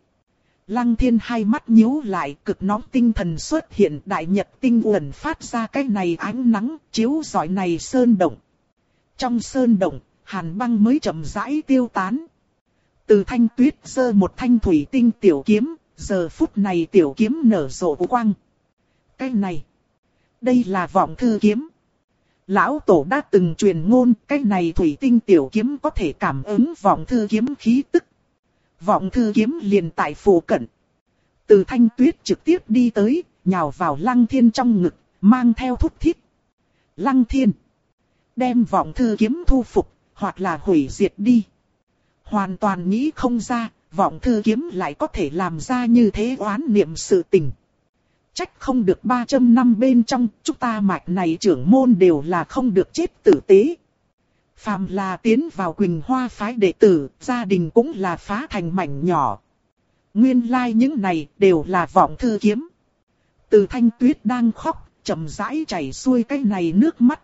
Lăng thiên hai mắt nhíu lại, cực nóng tinh thần xuất hiện đại nhật tinh uẩn phát ra cái này ánh nắng, chiếu giỏi này sơn động. Trong sơn động, hàn băng mới chậm rãi tiêu tán. Từ thanh tuyết sơ một thanh thủy tinh tiểu kiếm, giờ phút này tiểu kiếm nở rộ quang. Cái này, đây là vọng thư kiếm. Lão tổ đã từng truyền ngôn, cái này thủy tinh tiểu kiếm có thể cảm ứng vọng thư kiếm khí tức. Vọng thư kiếm liền tại phủ cận. Từ thanh tuyết trực tiếp đi tới, nhào vào lăng thiên trong ngực, mang theo thúc thiết. Lăng thiên. Đem vọng thư kiếm thu phục, hoặc là hủy diệt đi. Hoàn toàn nghĩ không ra, vọng thư kiếm lại có thể làm ra như thế oán niệm sự tình. Trách không được 300 năm bên trong, chúng ta mạch này trưởng môn đều là không được chết tử tế. Phàm là tiến vào Quỳnh Hoa phái đệ tử, gia đình cũng là phá thành mảnh nhỏ. Nguyên lai like những này đều là vọng thư kiếm. Từ thanh tuyết đang khóc, chậm rãi chảy xuôi cái này nước mắt.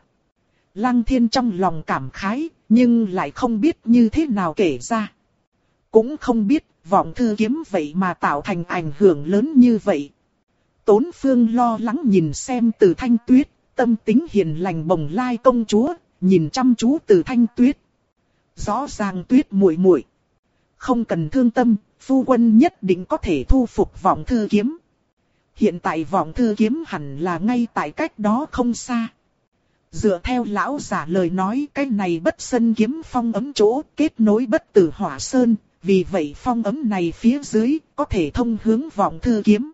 Lăng thiên trong lòng cảm khái, nhưng lại không biết như thế nào kể ra. Cũng không biết, vọng thư kiếm vậy mà tạo thành ảnh hưởng lớn như vậy. Tốn phương lo lắng nhìn xem từ thanh tuyết, tâm tính hiền lành bồng lai công chúa, nhìn chăm chú từ thanh tuyết. Rõ ràng tuyết muội muội Không cần thương tâm, phu quân nhất định có thể thu phục vọng thư kiếm. Hiện tại vọng thư kiếm hẳn là ngay tại cách đó không xa. Dựa theo lão giả lời nói cái này bất sân kiếm phong ấm chỗ kết nối bất tử hỏa sơn, vì vậy phong ấm này phía dưới có thể thông hướng vọng thư kiếm.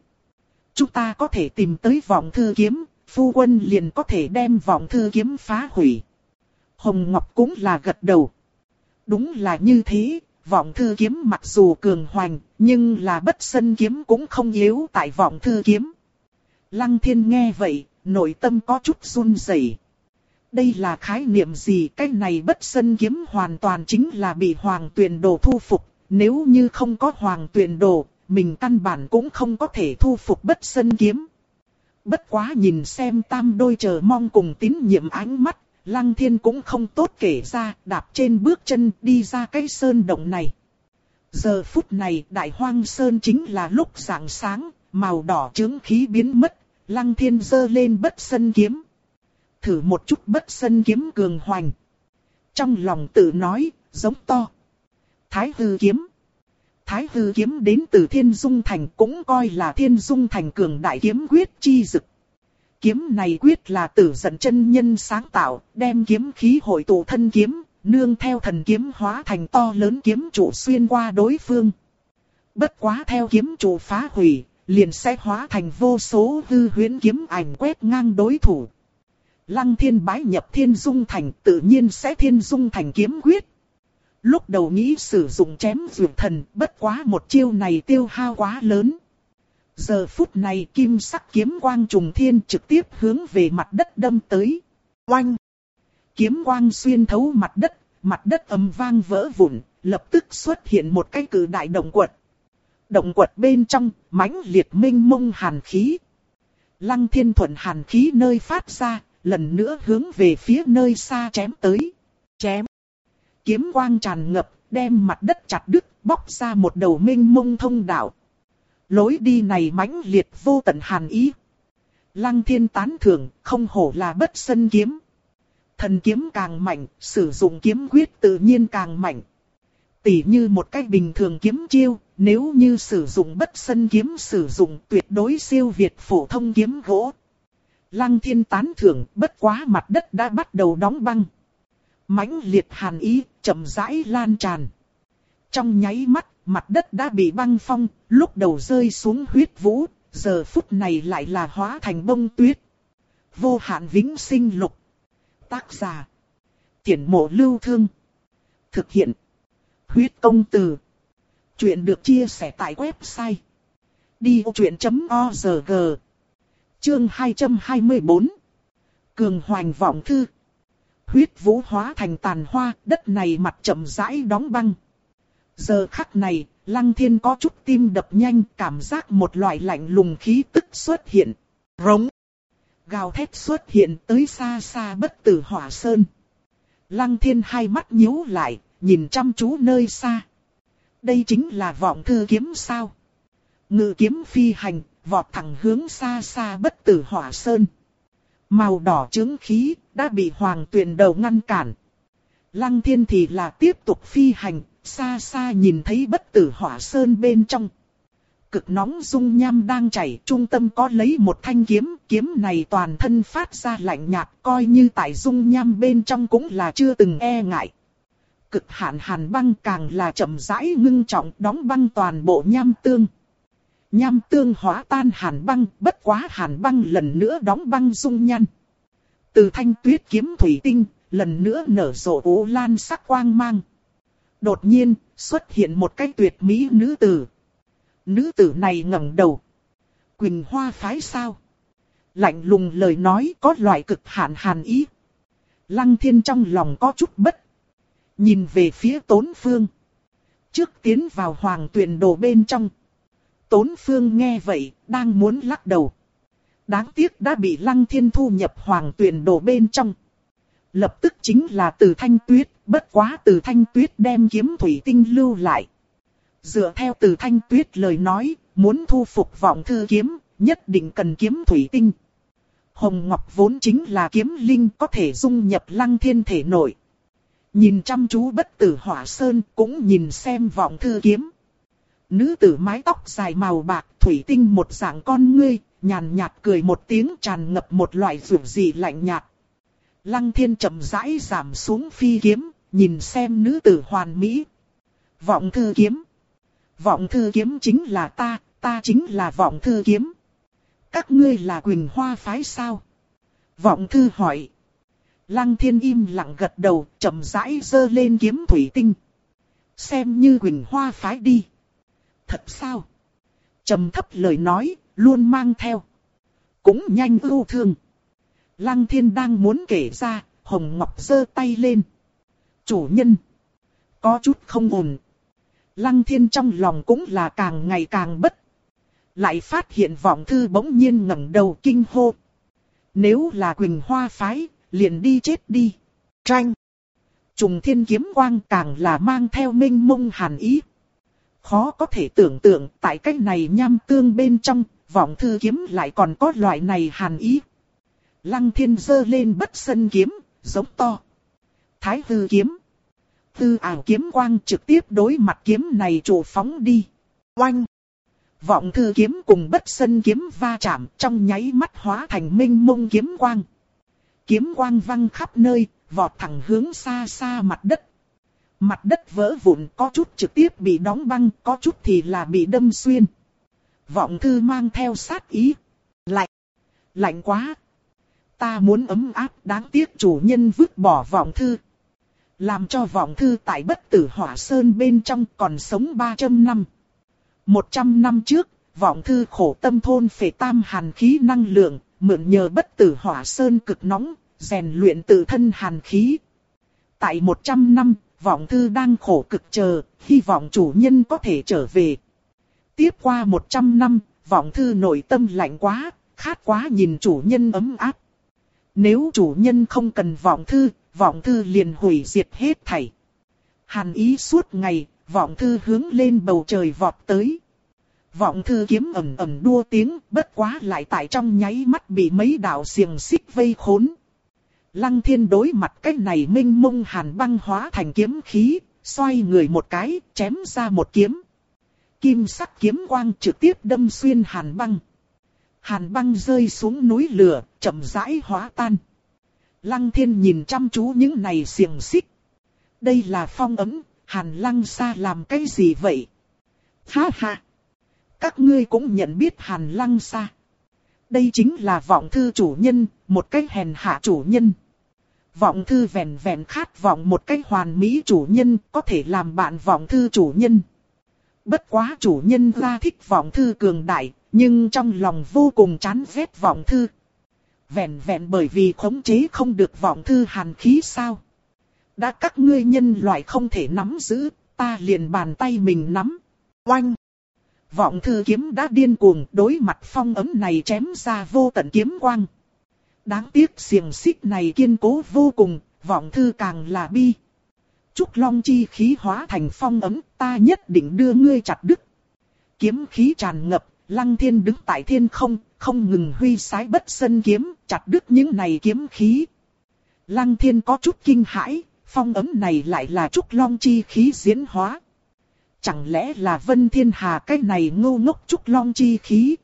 Chúng ta có thể tìm tới vọng thư kiếm, phu quân liền có thể đem vọng thư kiếm phá hủy. Hồng Ngọc cũng là gật đầu. Đúng là như thế, vọng thư kiếm mặc dù cường hoành, nhưng là bất sân kiếm cũng không yếu tại vọng thư kiếm. Lăng thiên nghe vậy, nội tâm có chút run rẩy. Đây là khái niệm gì? Cái này bất sân kiếm hoàn toàn chính là bị hoàng tuyển đồ thu phục. Nếu như không có hoàng tuyển đồ, mình căn bản cũng không có thể thu phục bất sân kiếm. Bất quá nhìn xem tam đôi chờ mong cùng tín nhiệm ánh mắt, lăng thiên cũng không tốt kể ra, đạp trên bước chân đi ra cái sơn động này. Giờ phút này đại hoang sơn chính là lúc rạng sáng, màu đỏ trướng khí biến mất, lăng thiên dơ lên bất sân kiếm thử một chút bất sân kiếm cường hoành. Trong lòng tự nói, giống to. Thái hư kiếm. Thái hư kiếm đến từ thiên dung thành cũng coi là thiên dung thành cường đại kiếm quyết chi dực. Kiếm này quyết là tử dẫn chân nhân sáng tạo, đem kiếm khí hội tụ thân kiếm, nương theo thần kiếm hóa thành to lớn kiếm trụ xuyên qua đối phương. Bất quá theo kiếm trụ phá hủy, liền sẽ hóa thành vô số hư huyễn kiếm ảnh quét ngang đối thủ. Lăng thiên bái nhập thiên dung thành tự nhiên sẽ thiên dung thành kiếm quyết. Lúc đầu nghĩ sử dụng chém vượt thần, bất quá một chiêu này tiêu hao quá lớn. Giờ phút này kim sắc kiếm quang trùng thiên trực tiếp hướng về mặt đất đâm tới. Oanh! Kiếm quang xuyên thấu mặt đất, mặt đất ầm vang vỡ vụn, lập tức xuất hiện một cái cử đại động quật. Động quật bên trong, mãnh liệt minh mông hàn khí. Lăng thiên thuận hàn khí nơi phát ra, lần nữa hướng về phía nơi xa chém tới. Chém! Kiếm quang tràn ngập, đem mặt đất chặt đứt, bóc ra một đầu minh mông thông đạo. Lối đi này mãnh liệt vô tận hàn ý. Lăng thiên tán thưởng, không hổ là bất sân kiếm. Thần kiếm càng mạnh, sử dụng kiếm quyết tự nhiên càng mạnh. Tỷ như một cách bình thường kiếm chiêu, nếu như sử dụng bất sân kiếm sử dụng tuyệt đối siêu việt phổ thông kiếm gỗ. Lăng thiên tán thưởng, bất quá mặt đất đã bắt đầu đóng băng. mãnh liệt hàn ý, chậm rãi lan tràn. Trong nháy mắt, mặt đất đã bị băng phong, lúc đầu rơi xuống huyết vũ, giờ phút này lại là hóa thành bông tuyết. Vô hạn vĩnh sinh lục. Tác giả. Tiễn mộ lưu thương. Thực hiện. Huyết công từ. Chuyện được chia sẻ tại website. Đi vô chuyện.org Chương 224 Cường hoành vọng thư Huyết vũ hóa thành tàn hoa, đất này mặt chậm rãi đóng băng. Giờ khắc này, Lăng Thiên có chút tim đập nhanh, cảm giác một loại lạnh lùng khí tức xuất hiện. Rống. Gào thét xuất hiện tới xa xa bất tử hỏa sơn. Lăng Thiên hai mắt nhíu lại, nhìn chăm chú nơi xa. Đây chính là vọng thư kiếm sao. Ngự kiếm phi hành, vọt thẳng hướng xa xa bất tử hỏa sơn. Màu đỏ trướng khí, đã bị hoàng tuyền đầu ngăn cản. Lăng thiên thì là tiếp tục phi hành, xa xa nhìn thấy bất tử hỏa sơn bên trong. Cực nóng dung nham đang chảy, trung tâm có lấy một thanh kiếm, kiếm này toàn thân phát ra lạnh nhạt, coi như tại dung nham bên trong cũng là chưa từng e ngại. Cực hạn hàn băng càng là chậm rãi ngưng trọng đóng băng toàn bộ nham tương. Nham tương hóa tan hàn băng, bất quá hàn băng lần nữa đóng băng dung nhăn. Từ thanh tuyết kiếm thủy tinh, lần nữa nở rộ ố lan sắc quang mang. Đột nhiên, xuất hiện một cái tuyệt mỹ nữ tử. Nữ tử này ngẩng đầu. Quỳnh hoa phái sao? Lạnh lùng lời nói có loại cực hạn hàn ý. Lăng thiên trong lòng có chút bất. Nhìn về phía tốn phương. Trước tiến vào hoàng tuyển đồ bên trong. Tốn phương nghe vậy, đang muốn lắc đầu. Đáng tiếc đã bị lăng thiên thu nhập hoàng tuyển đồ bên trong. Lập tức chính là từ thanh tuyết, bất quá từ thanh tuyết đem kiếm thủy tinh lưu lại. Dựa theo từ thanh tuyết lời nói, muốn thu phục vọng thư kiếm, nhất định cần kiếm thủy tinh. Hồng Ngọc vốn chính là kiếm linh có thể dung nhập lăng thiên thể nội. Nhìn chăm chú bất tử hỏa sơn cũng nhìn xem vọng thư kiếm. Nữ tử mái tóc dài màu bạc thủy tinh một dạng con ngươi, nhàn nhạt cười một tiếng tràn ngập một loại rượu gì lạnh nhạt. Lăng thiên chậm rãi giảm xuống phi kiếm, nhìn xem nữ tử hoàn mỹ. Vọng thư kiếm. Vọng thư kiếm chính là ta, ta chính là vọng thư kiếm. Các ngươi là Quỳnh Hoa phái sao? Vọng thư hỏi. Lăng thiên im lặng gật đầu, chậm rãi dơ lên kiếm thủy tinh. Xem như Quỳnh Hoa phái đi. Thật sao? trầm thấp lời nói, luôn mang theo. Cũng nhanh ưu thương. Lăng thiên đang muốn kể ra, Hồng Ngọc giơ tay lên. Chủ nhân. Có chút không ổn. Lăng thiên trong lòng cũng là càng ngày càng bất. Lại phát hiện vọng thư bỗng nhiên ngẩng đầu kinh hô. Nếu là Quỳnh Hoa phái, liền đi chết đi. Tranh. Trùng thiên kiếm quang càng là mang theo minh mông hàn ý. Khó có thể tưởng tượng tại cách này nham tương bên trong, vọng thư kiếm lại còn có loại này hàn ý. Lăng thiên dơ lên bất sân kiếm, giống to. Thái hư kiếm. Tư ảo kiếm quang trực tiếp đối mặt kiếm này chủ phóng đi. Oanh. Vọng thư kiếm cùng bất sân kiếm va chạm trong nháy mắt hóa thành minh mông kiếm quang. Kiếm quang văng khắp nơi, vọt thẳng hướng xa xa mặt đất. Mặt đất vỡ vụn có chút trực tiếp bị đóng băng, có chút thì là bị đâm xuyên. Vọng thư mang theo sát ý. Lạnh. Lạnh quá ta muốn ấm áp đáng tiếc chủ nhân vứt bỏ vọng thư. Làm cho vọng thư tại bất tử hỏa sơn bên trong còn sống 300 năm. 100 năm trước, vọng thư khổ tâm thôn phệ tam hàn khí năng lượng, mượn nhờ bất tử hỏa sơn cực nóng, rèn luyện tự thân hàn khí. Tại 100 năm, vọng thư đang khổ cực chờ, hy vọng chủ nhân có thể trở về. Tiếp qua 100 năm, vọng thư nội tâm lạnh quá, khát quá nhìn chủ nhân ấm áp. Nếu chủ nhân không cần vọng thư, vọng thư liền hủy diệt hết thảy. Hàn ý suốt ngày, vọng thư hướng lên bầu trời vọt tới. Vọng thư kiếm ầm ầm đua tiếng, bất quá lại tại trong nháy mắt bị mấy đạo xiềng xích vây khốn. Lăng thiên đối mặt cái này minh mông hàn băng hóa thành kiếm khí, xoay người một cái, chém ra một kiếm. Kim sắc kiếm quang trực tiếp đâm xuyên hàn băng. Hàn băng rơi xuống núi lửa, chậm rãi hóa tan. Lăng thiên nhìn chăm chú những này xiềng xích. Đây là phong ấm, hàn lăng xa làm cái gì vậy? Ha ha! Các ngươi cũng nhận biết hàn lăng xa. Đây chính là vọng thư chủ nhân, một cái hèn hạ chủ nhân. Vọng thư vẹn vẹn khát vọng một cách hoàn mỹ chủ nhân có thể làm bạn vọng thư chủ nhân. Bất quá chủ nhân ra thích vọng thư cường đại, nhưng trong lòng vô cùng chán ghét vọng thư. Vẹn vẹn bởi vì khống chế không được vọng thư hàn khí sao. Đã các ngươi nhân loại không thể nắm giữ, ta liền bàn tay mình nắm. Oanh! Vọng thư kiếm đã điên cuồng đối mặt phong ấm này chém ra vô tận kiếm quang. Đáng tiếc xiềng xích này kiên cố vô cùng, vọng thư càng là bi. Trúc long chi khí hóa thành phong ấm, ta nhất định đưa ngươi chặt đứt. Kiếm khí tràn ngập, lăng thiên đứng tại thiên không, không ngừng huy sái bất sân kiếm, chặt đứt những này kiếm khí. Lăng thiên có chút kinh hãi, phong ấm này lại là trúc long chi khí diễn hóa. Chẳng lẽ là vân thiên hà cái này ngu ngốc trúc long chi khí?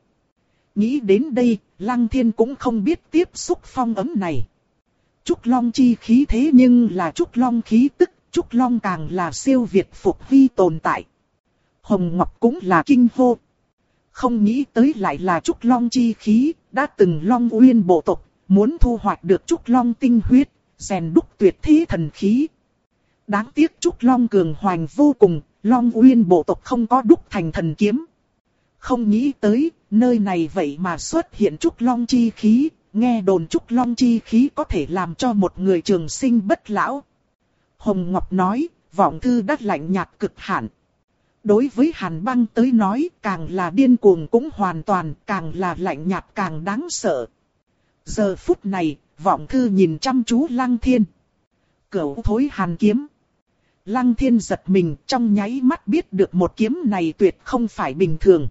Nghĩ đến đây, lăng thiên cũng không biết tiếp xúc phong ấm này. Trúc long chi khí thế nhưng là trúc long khí tức, trúc long càng là siêu việt phục vi tồn tại. Hồng Ngọc cũng là kinh hô. Không nghĩ tới lại là trúc long chi khí, đã từng long uyên bộ tộc, muốn thu hoạch được trúc long tinh huyết, rèn đúc tuyệt thế thần khí. Đáng tiếc trúc long cường hoành vô cùng, long uyên bộ tộc không có đúc thành thần kiếm. Không nghĩ tới, nơi này vậy mà xuất hiện trúc long chi khí, nghe đồn trúc long chi khí có thể làm cho một người trường sinh bất lão. Hồng Ngọc nói, vọng thư đắt lạnh nhạt cực hạn. Đối với Hàn băng tới nói, càng là điên cuồng cũng hoàn toàn, càng là lạnh nhạt càng đáng sợ. Giờ phút này, vọng thư nhìn chăm chú Lăng Thiên. Cửu thối Hàn kiếm. Lăng Thiên giật mình trong nháy mắt biết được một kiếm này tuyệt không phải bình thường.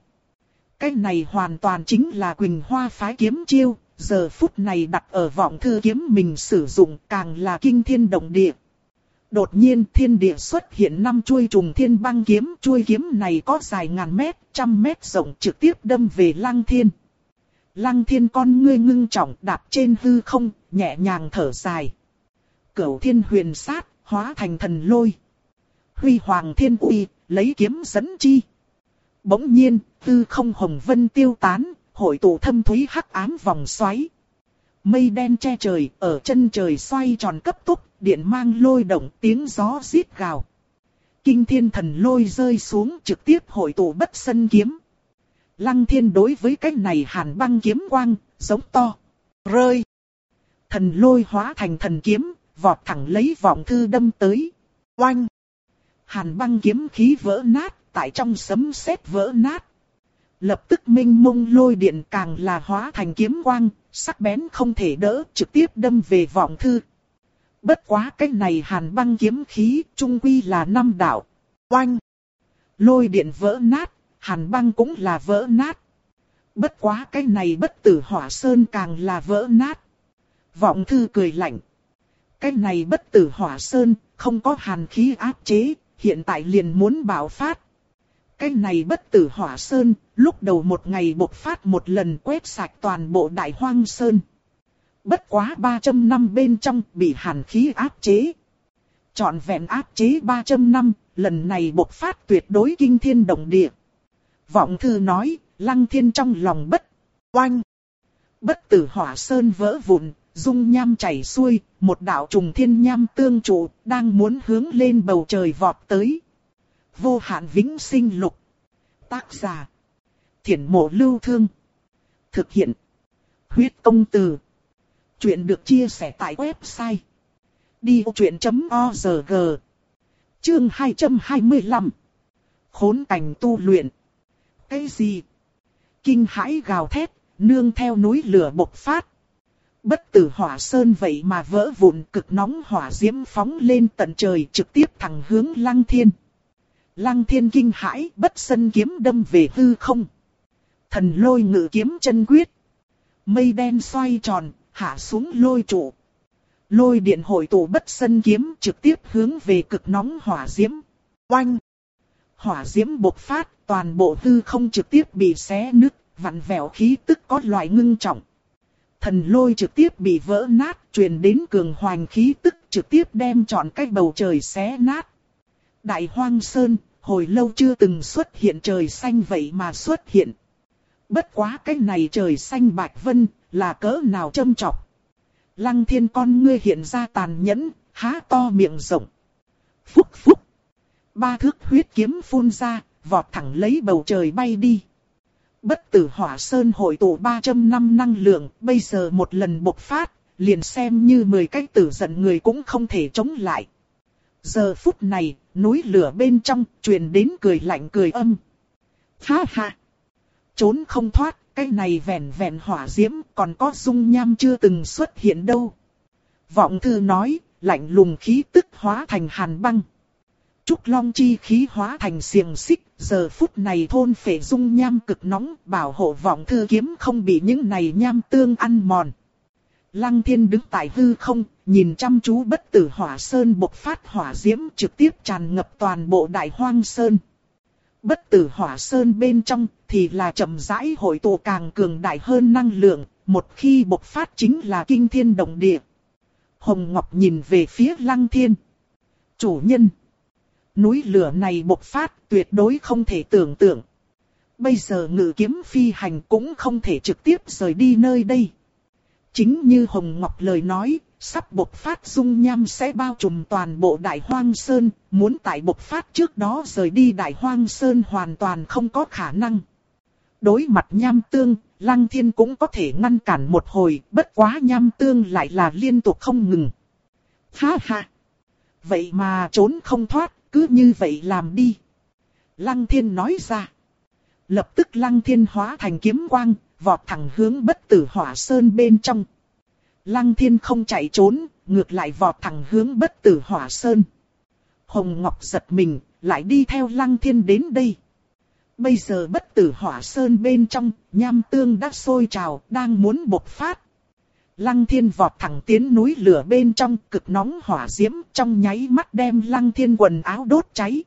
Cái này hoàn toàn chính là Quỳnh Hoa phái kiếm chiêu, giờ phút này đặt ở vọng thư kiếm mình sử dụng càng là kinh thiên động địa. Đột nhiên thiên địa xuất hiện năm chuôi trùng thiên băng kiếm, chuôi kiếm này có dài ngàn mét, trăm mét rộng trực tiếp đâm về lăng thiên. Lăng thiên con ngươi ngưng trọng đạp trên hư không, nhẹ nhàng thở dài. Cửu thiên huyền sát, hóa thành thần lôi. Huy hoàng thiên uy, lấy kiếm dẫn chi. Bỗng nhiên, tư không hồng vân tiêu tán, hội tụ thâm thúy hắc ám vòng xoáy. Mây đen che trời, ở chân trời xoay tròn cấp tốc, điện mang lôi động tiếng gió rít gào. Kinh thiên thần lôi rơi xuống trực tiếp hội tụ bất sân kiếm. Lăng thiên đối với cách này hàn băng kiếm quang, giống to, rơi. Thần lôi hóa thành thần kiếm, vọt thẳng lấy vọng thư đâm tới. Oanh! Hàn băng kiếm khí vỡ nát, tại trong sấm sét vỡ nát. Lập tức minh mông lôi điện càng là hóa thành kiếm quang, sắc bén không thể đỡ, trực tiếp đâm về vọng thư. Bất quá cái này hàn băng kiếm khí, trung quy là năm đạo. Oanh! Lôi điện vỡ nát, hàn băng cũng là vỡ nát. Bất quá cái này bất tử hỏa sơn càng là vỡ nát. Vọng thư cười lạnh. Cái này bất tử hỏa sơn, không có hàn khí áp chế, hiện tại liền muốn bạo phát. Cái này bất tử hỏa sơn, lúc đầu một ngày bộc phát một lần quét sạch toàn bộ đại hoang sơn. Bất quá 300 năm bên trong bị hàn khí áp chế. Chọn vẹn áp chế 300 năm, lần này bộc phát tuyệt đối kinh thiên động địa. Vọng thư nói, lăng thiên trong lòng bất, oanh. Bất tử hỏa sơn vỡ vụn, dung nham chảy xuôi, một đạo trùng thiên nham tương trụ, đang muốn hướng lên bầu trời vọt tới. Vô hạn vĩnh sinh lục. Tác giả. Thiển mộ lưu thương. Thực hiện. Huyết công từ. Chuyện được chia sẻ tại website. Đi vô chuyện.org Chương 225 Khốn cảnh tu luyện Cái gì? Kinh hãi gào thét, nương theo núi lửa bộc phát. Bất tử hỏa sơn vậy mà vỡ vụn cực nóng hỏa diễm phóng lên tận trời trực tiếp thẳng hướng lăng thiên. Lăng thiên kinh hãi bất sân kiếm đâm về hư không. Thần lôi ngự kiếm chân quyết. Mây đen xoay tròn, hạ xuống lôi trụ. Lôi điện hội tụ bất sân kiếm trực tiếp hướng về cực nóng hỏa diễm. Oanh! Hỏa diễm bộc phát, toàn bộ hư không trực tiếp bị xé nứt, vặn vẹo khí tức có loại ngưng trọng. Thần lôi trực tiếp bị vỡ nát, truyền đến cường hoành khí tức trực tiếp đem trọn cái bầu trời xé nát. Đại hoang sơn, hồi lâu chưa từng xuất hiện trời xanh vậy mà xuất hiện. Bất quá cái này trời xanh bạch vân, là cỡ nào châm trọc. Lăng thiên con ngươi hiện ra tàn nhẫn, há to miệng rộng. Phúc phúc. Ba thước huyết kiếm phun ra, vọt thẳng lấy bầu trời bay đi. Bất tử hỏa sơn hội tụ 300 năm năng lượng, bây giờ một lần bộc phát, liền xem như 10 cái tử giận người cũng không thể chống lại. Giờ phút này, núi lửa bên trong, truyền đến cười lạnh cười âm. Ha ha! Trốn không thoát, cái này vẹn vẹn hỏa diễm, còn có dung nham chưa từng xuất hiện đâu. Vọng thư nói, lạnh lùng khí tức hóa thành hàn băng. Trúc Long chi khí hóa thành xiềng xích, giờ phút này thôn phệ dung nham cực nóng, bảo hộ vọng thư kiếm không bị những này nham tương ăn mòn. Lăng thiên đứng tại hư không, nhìn chăm chú bất tử hỏa sơn bộc phát hỏa diễm trực tiếp tràn ngập toàn bộ đại hoang sơn. Bất tử hỏa sơn bên trong thì là chậm rãi hội tụ càng cường đại hơn năng lượng, một khi bộc phát chính là kinh thiên động địa. Hồng Ngọc nhìn về phía lăng thiên. Chủ nhân. Núi lửa này bộc phát tuyệt đối không thể tưởng tượng. Bây giờ ngự kiếm phi hành cũng không thể trực tiếp rời đi nơi đây. Chính như Hồng Ngọc lời nói, sắp bộc phát dung nham sẽ bao trùm toàn bộ Đại Hoang Sơn, muốn tại bộc phát trước đó rời đi Đại Hoang Sơn hoàn toàn không có khả năng. Đối mặt nham tương, Lăng Thiên cũng có thể ngăn cản một hồi, bất quá nham tương lại là liên tục không ngừng. Ha ha! Vậy mà trốn không thoát, cứ như vậy làm đi. Lăng thiên nói ra. Lập tức lăng thiên hóa thành kiếm quang, vọt thẳng hướng bất tử hỏa sơn bên trong. Lăng thiên không chạy trốn, ngược lại vọt thẳng hướng bất tử hỏa sơn. Hồng Ngọc giật mình, lại đi theo lăng thiên đến đây. Bây giờ bất tử hỏa sơn bên trong, nham tương đã sôi trào, đang muốn bộc phát. Lăng thiên vọt thẳng tiến núi lửa bên trong cực nóng hỏa diễm trong nháy mắt đem lăng thiên quần áo đốt cháy.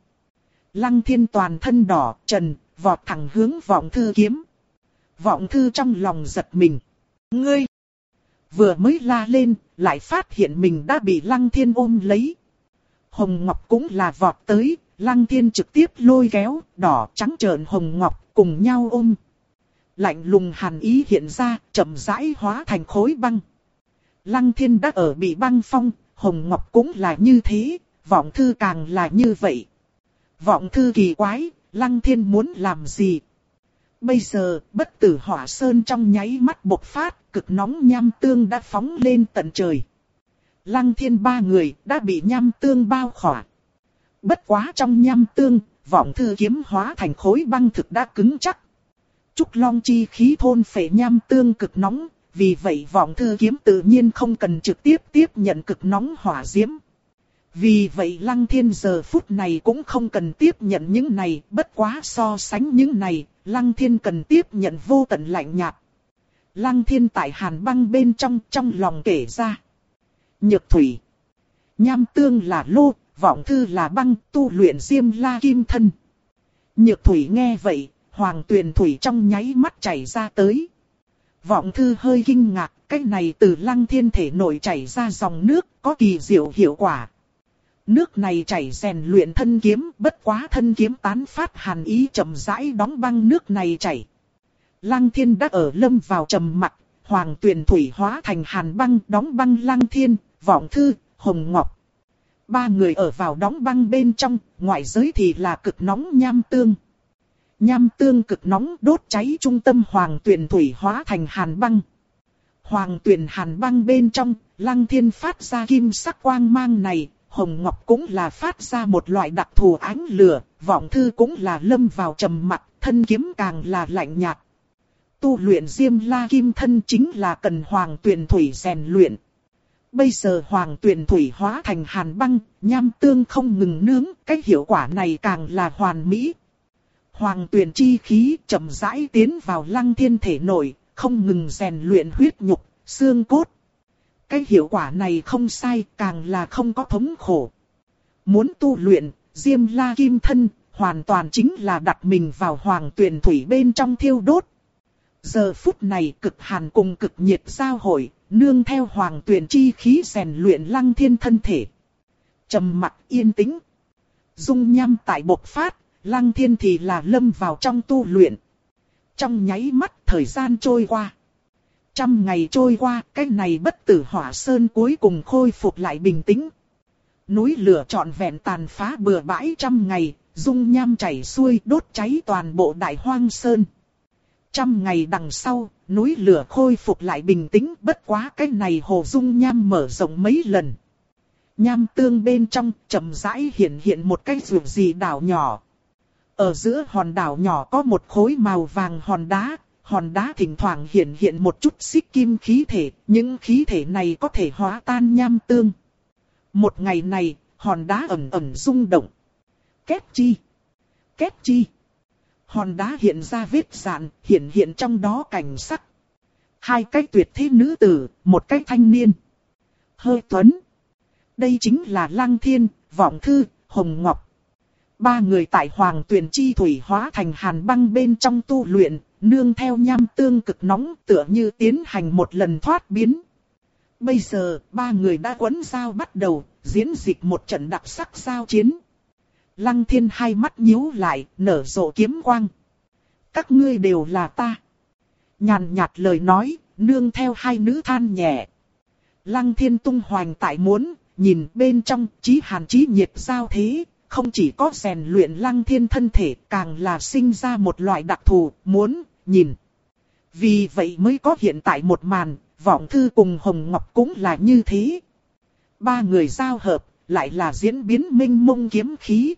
Lăng thiên toàn thân đỏ, trần, vọt thẳng hướng vọng thư kiếm. Vọng thư trong lòng giật mình. Ngươi! Vừa mới la lên, lại phát hiện mình đã bị lăng thiên ôm lấy. Hồng Ngọc cũng là vọt tới, lăng thiên trực tiếp lôi kéo, đỏ trắng trợn Hồng Ngọc cùng nhau ôm lạnh lùng hàn ý hiện ra, chậm rãi hóa thành khối băng. Lăng thiên đã ở bị băng phong, Hồng Ngọc cũng là như thế, vọng thư càng là như vậy. Vọng thư kỳ quái, lăng thiên muốn làm gì? Bây giờ, bất tử hỏa sơn trong nháy mắt bộc phát, cực nóng nham tương đã phóng lên tận trời. Lăng thiên ba người đã bị nham tương bao khỏa. Bất quá trong nham tương, vọng thư kiếm hóa thành khối băng thực đã cứng chắc. Trúc Long chi khí thôn phệ nham tương cực nóng, vì vậy vọng thư kiếm tự nhiên không cần trực tiếp tiếp nhận cực nóng hỏa diễm. Vì vậy Lăng Thiên giờ phút này cũng không cần tiếp nhận những này, bất quá so sánh những này, Lăng Thiên cần tiếp nhận vô tận lạnh nhạt. Lăng Thiên tại hàn băng bên trong trong lòng kể ra. Nhược thủy. Nham tương là lô, vọng thư là băng, tu luyện diêm la kim thân. Nhược thủy nghe vậy, hoàng tuyền thủy trong nháy mắt chảy ra tới. Vọng thư hơi kinh ngạc, cái này từ lăng thiên thể nổi chảy ra dòng nước, có kỳ diệu hiệu quả. Nước này chảy rèn luyện thân kiếm, bất quá thân kiếm tán phát hàn ý chậm rãi đóng băng nước này chảy. Lăng thiên đã ở lâm vào trầm mặt, hoàng tuyển thủy hóa thành hàn băng đóng băng lăng thiên, vọng thư, hồng ngọc. Ba người ở vào đóng băng bên trong, ngoại giới thì là cực nóng nham tương. Nham tương cực nóng đốt cháy trung tâm hoàng tuyển thủy hóa thành hàn băng. Hoàng tuyển hàn băng bên trong, lăng thiên phát ra kim sắc quang mang này, hồng ngọc cũng là phát ra một loại đặc thù ánh lửa, vọng thư cũng là lâm vào trầm mặt, thân kiếm càng là lạnh nhạt. Tu luyện diêm la kim thân chính là cần hoàng tuyển thủy rèn luyện. Bây giờ hoàng tuyển thủy hóa thành hàn băng, nham tương không ngừng nướng, cái hiệu quả này càng là hoàn mỹ. Hoàng tuyển chi khí chậm rãi tiến vào lăng thiên thể nội, không ngừng rèn luyện huyết nhục, xương cốt. Cái hiệu quả này không sai, càng là không có thống khổ. Muốn tu luyện, diêm la kim thân, hoàn toàn chính là đặt mình vào hoàng tuyển thủy bên trong thiêu đốt. Giờ phút này cực hàn cùng cực nhiệt giao hội, nương theo hoàng tuyển chi khí rèn luyện lăng thiên thân thể. trầm mặt yên tĩnh. Dung nham tại bộc phát, lăng thiên thì là lâm vào trong tu luyện. Trong nháy mắt thời gian trôi qua. Trăm ngày trôi qua, cái này bất tử hỏa sơn cuối cùng khôi phục lại bình tĩnh. Núi lửa trọn vẹn tàn phá bừa bãi trăm ngày, dung nham chảy xuôi đốt cháy toàn bộ đại hoang sơn. Trăm ngày đằng sau, núi lửa khôi phục lại bình tĩnh bất quá cái này hồ dung nham mở rộng mấy lần. Nham tương bên trong chậm rãi hiện hiện một cái ruộng gì đảo nhỏ. Ở giữa hòn đảo nhỏ có một khối màu vàng hòn đá, hòn đá thỉnh thoảng hiện hiện một chút xích kim khí thể, những khí thể này có thể hóa tan nham tương. Một ngày này, hòn đá ẩm ẩm rung động. Kép chi? Kép chi? Hòn đá hiện ra vết dạn, hiện hiện trong đó cảnh sắc. Hai cái tuyệt thế nữ tử, một cái thanh niên. Hơi tuấn. Đây chính là Lăng Thiên, Vọng Thư, Hồng Ngọc. Ba người tại Hoàng Tuyền Chi Thủy hóa thành hàn băng bên trong tu luyện, nương theo nham tương cực nóng tựa như tiến hành một lần thoát biến. Bây giờ, ba người đã quấn dao bắt đầu, diễn dịch một trận đặc sắc giao chiến. Lăng thiên hai mắt nhíu lại, nở rộ kiếm quang. Các ngươi đều là ta. Nhàn nhạt lời nói, nương theo hai nữ than nhẹ. Lăng thiên tung hoành tại muốn, nhìn bên trong, trí hàn trí nhiệt giao thế, không chỉ có rèn luyện lăng thiên thân thể, càng là sinh ra một loại đặc thù, muốn, nhìn. Vì vậy mới có hiện tại một màn, vọng thư cùng Hồng Ngọc cũng là như thế. Ba người giao hợp, lại là diễn biến minh mông kiếm khí.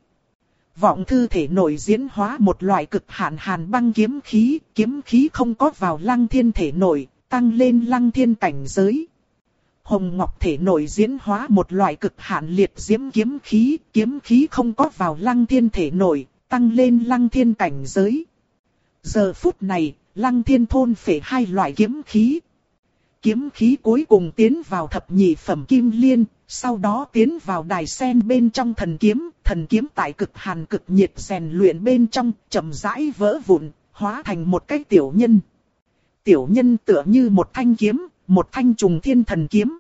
Vọng thư thể nội diễn hóa một loại cực hạn hàn băng kiếm khí, kiếm khí không có vào lăng thiên thể nội, tăng lên lăng thiên cảnh giới. Hồng Ngọc thể nội diễn hóa một loại cực hạn liệt diễm kiếm khí, kiếm khí không có vào lăng thiên thể nội, tăng lên lăng thiên cảnh giới. Giờ phút này, lăng thiên thôn phệ hai loại kiếm khí. Kiếm khí cuối cùng tiến vào thập nhị phẩm kim liên, sau đó tiến vào đài sen bên trong thần kiếm, thần kiếm tại cực hàn cực nhiệt rèn luyện bên trong, chậm rãi vỡ vụn, hóa thành một cái tiểu nhân. Tiểu nhân tựa như một thanh kiếm, một thanh trùng thiên thần kiếm.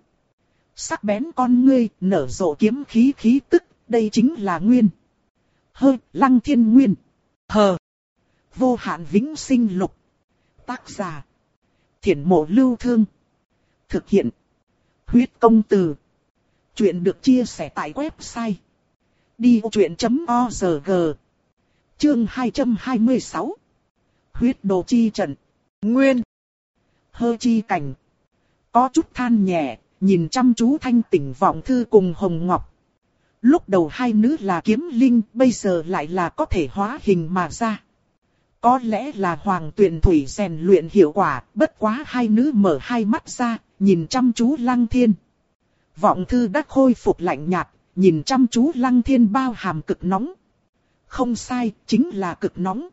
Sắc bén con ngươi, nở rộ kiếm khí khí tức, đây chính là nguyên. Hơ, lăng thiên nguyên. Hờ. Vô hạn vĩnh sinh lục. Tác giả. Thiển mộ lưu thương. Thực hiện. Huyết công từ. Chuyện được chia sẻ tại website. Đi vô chuyện.org Chương 226 Huyết đồ chi trận Nguyên Hơ chi cảnh Có chút than nhẹ, nhìn chăm chú thanh tỉnh vọng thư cùng Hồng Ngọc. Lúc đầu hai nữ là kiếm linh, bây giờ lại là có thể hóa hình mà ra. Có lẽ là hoàng tuyển thủy rèn luyện hiệu quả, bất quá hai nữ mở hai mắt ra, nhìn chăm chú lăng thiên. Vọng thư đã khôi phục lạnh nhạt, nhìn chăm chú lăng thiên bao hàm cực nóng. Không sai, chính là cực nóng.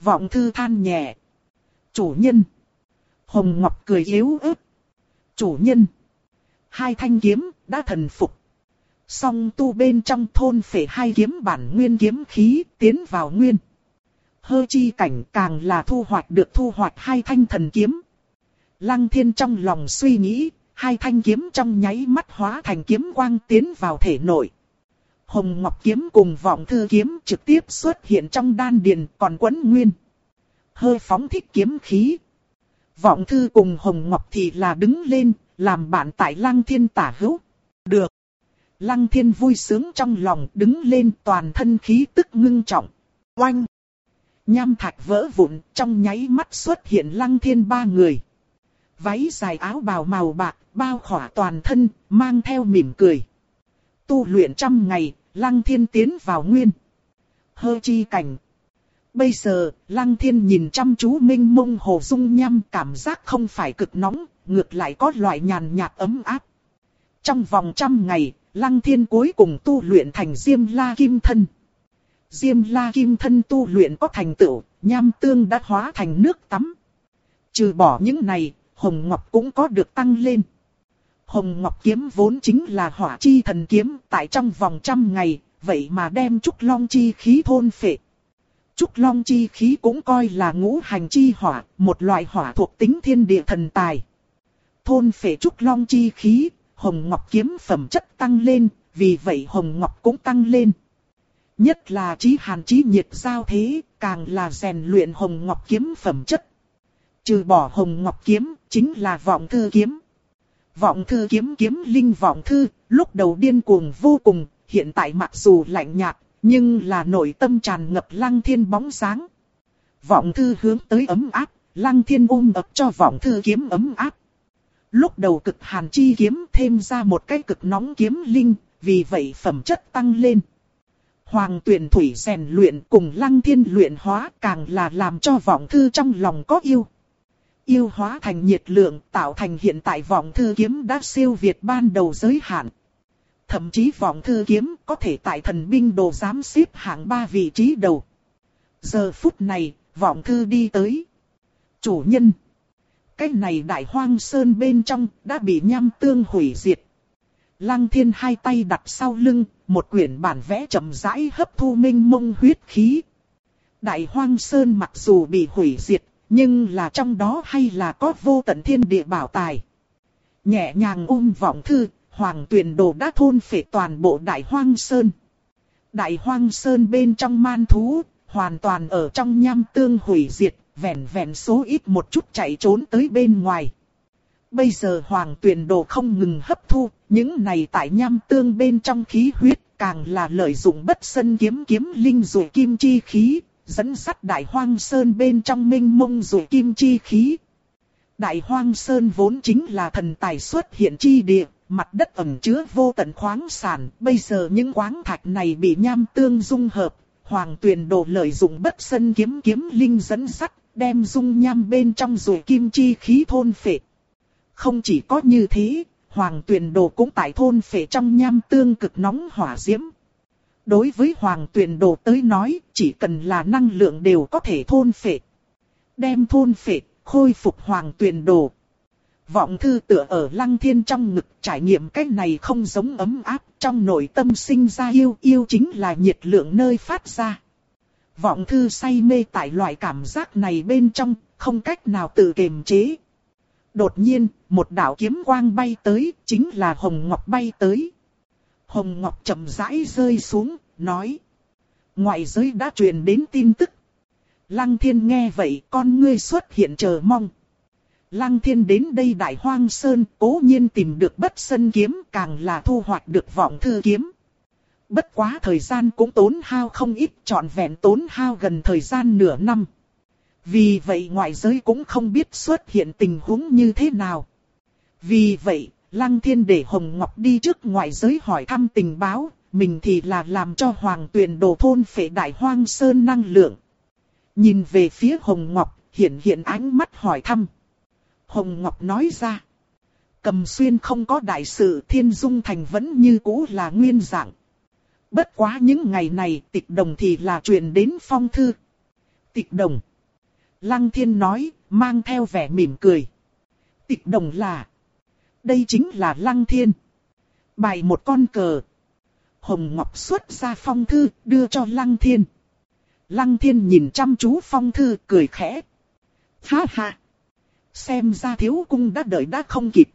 Vọng thư than nhẹ. Chủ nhân. Hồng Ngọc cười yếu ớt. Chủ nhân. Hai thanh kiếm, đã thần phục. Song tu bên trong thôn phải hai kiếm bản nguyên kiếm khí, tiến vào nguyên. Hơ chi cảnh càng là thu hoạch được thu hoạch hai thanh thần kiếm. Lăng thiên trong lòng suy nghĩ, hai thanh kiếm trong nháy mắt hóa thành kiếm quang tiến vào thể nội. Hồng Ngọc kiếm cùng vọng thư kiếm trực tiếp xuất hiện trong đan điền còn quấn nguyên. Hơi phóng thích kiếm khí. Vọng thư cùng Hồng Ngọc thì là đứng lên, làm bạn tại Lăng Thiên tả hữu. Được. Lăng Thiên vui sướng trong lòng đứng lên toàn thân khí tức ngưng trọng. Oanh. Nham thạch vỡ vụn trong nháy mắt xuất hiện Lăng Thiên ba người. Váy dài áo bào màu bạc, bao khỏa toàn thân, mang theo mỉm cười. Tu luyện trăm ngày, Lăng Thiên tiến vào nguyên. Hơ chi cảnh. Bây giờ, Lăng Thiên nhìn chăm chú minh mông hồ dung nham cảm giác không phải cực nóng, ngược lại có loại nhàn nhạt ấm áp. Trong vòng trăm ngày, Lăng Thiên cuối cùng tu luyện thành Diêm La Kim Thân. Diêm La Kim Thân tu luyện có thành tựu, nham tương đã hóa thành nước tắm. Trừ bỏ những này, Hồng Ngọc cũng có được tăng lên. Hồng Ngọc kiếm vốn chính là hỏa chi thần kiếm tại trong vòng trăm ngày, vậy mà đem trúc long chi khí thôn phệ. Trúc long chi khí cũng coi là ngũ hành chi hỏa, một loại hỏa thuộc tính thiên địa thần tài. Thôn phệ trúc long chi khí, Hồng Ngọc kiếm phẩm chất tăng lên, vì vậy Hồng Ngọc cũng tăng lên. Nhất là trí hàn trí nhiệt giao thế, càng là rèn luyện Hồng Ngọc kiếm phẩm chất. Trừ bỏ Hồng Ngọc kiếm, chính là vọng thư kiếm. Vọng thư kiếm kiếm linh vọng thư, lúc đầu điên cuồng vô cùng, hiện tại mặc dù lạnh nhạt, nhưng là nội tâm tràn ngập lăng thiên bóng sáng. Vọng thư hướng tới ấm áp, lăng thiên ôm ập cho vọng thư kiếm ấm áp. Lúc đầu cực hàn chi kiếm thêm ra một cái cực nóng kiếm linh, vì vậy phẩm chất tăng lên. Hoàng tuyển thủy rèn luyện cùng lăng thiên luyện hóa càng là làm cho vọng thư trong lòng có yêu. Yêu hóa thành nhiệt lượng tạo thành hiện tại vọng thư kiếm đã siêu việt ban đầu giới hạn. Thậm chí vọng thư kiếm có thể tại thần binh đồ giám xếp hạng ba vị trí đầu. Giờ phút này, vọng thư đi tới. Chủ nhân. Cái này đại hoang sơn bên trong đã bị nham tương hủy diệt. Lăng thiên hai tay đặt sau lưng, một quyển bản vẽ chậm rãi hấp thu minh mông huyết khí. Đại hoang sơn mặc dù bị hủy diệt, nhưng là trong đó hay là có vô tận thiên địa bảo tài. Nhẹ nhàng ôm vọng thư, hoàng tuyển đồ đã thôn phệ toàn bộ đại hoang sơn. Đại hoang sơn bên trong man thú, hoàn toàn ở trong nham tương hủy diệt, vẹn vẹn số ít một chút chạy trốn tới bên ngoài. Bây giờ hoàng tuyển đồ không ngừng hấp thu, những này tại nham tương bên trong khí huyết, càng là lợi dụng bất sân kiếm kiếm linh rồi kim chi khí, dẫn sắt đại hoang sơn bên trong minh mông rồi kim chi khí. Đại hoang sơn vốn chính là thần tài xuất hiện chi địa, mặt đất ẩn chứa vô tận khoáng sản, bây giờ những khoáng thạch này bị nham tương dung hợp, hoàng tuyền đồ lợi dụng bất sân kiếm kiếm linh dẫn sắt, đem dung nham bên trong rồi kim chi khí thôn phệ. Không chỉ có như thế, hoàng tuyền đồ cũng tại thôn phệ trong nham tương cực nóng hỏa diễm. Đối với hoàng tuyền đồ tới nói, chỉ cần là năng lượng đều có thể thôn phệ. Đem thôn phệ, khôi phục hoàng tuyền đồ. Vọng thư tựa ở lăng thiên trong ngực trải nghiệm cái này không giống ấm áp, trong nội tâm sinh ra yêu, yêu chính là nhiệt lượng nơi phát ra. Vọng thư say mê tại loại cảm giác này bên trong, không cách nào tự kiềm chế. Đột nhiên, một đạo kiếm quang bay tới, chính là Hồng Ngọc bay tới. Hồng Ngọc chậm rãi rơi xuống, nói. Ngoại giới đã truyền đến tin tức. Lăng thiên nghe vậy, con ngươi xuất hiện chờ mong. Lăng thiên đến đây đại hoang sơn, cố nhiên tìm được bất sân kiếm, càng là thu hoạch được vọng thư kiếm. Bất quá thời gian cũng tốn hao không ít, trọn vẹn tốn hao gần thời gian nửa năm. Vì vậy ngoại giới cũng không biết xuất hiện tình huống như thế nào. Vì vậy, Lăng Thiên để Hồng Ngọc đi trước ngoại giới hỏi thăm tình báo, mình thì là làm cho Hoàng Tuyền đồ thôn phệ đại hoang sơn năng lượng. Nhìn về phía Hồng Ngọc, hiện hiện ánh mắt hỏi thăm. Hồng Ngọc nói ra. Cầm xuyên không có đại sự thiên dung thành vẫn như cũ là nguyên dạng. Bất quá những ngày này tịch đồng thì là chuyện đến phong thư. Tịch đồng. Lăng thiên nói, mang theo vẻ mỉm cười. Tịch đồng là. Đây chính là lăng thiên. Bài một con cờ. Hồng Ngọc xuất ra phong thư, đưa cho lăng thiên. Lăng thiên nhìn chăm chú phong thư, cười khẽ. Ha ha. Xem ra thiếu cung đã đợi đã không kịp.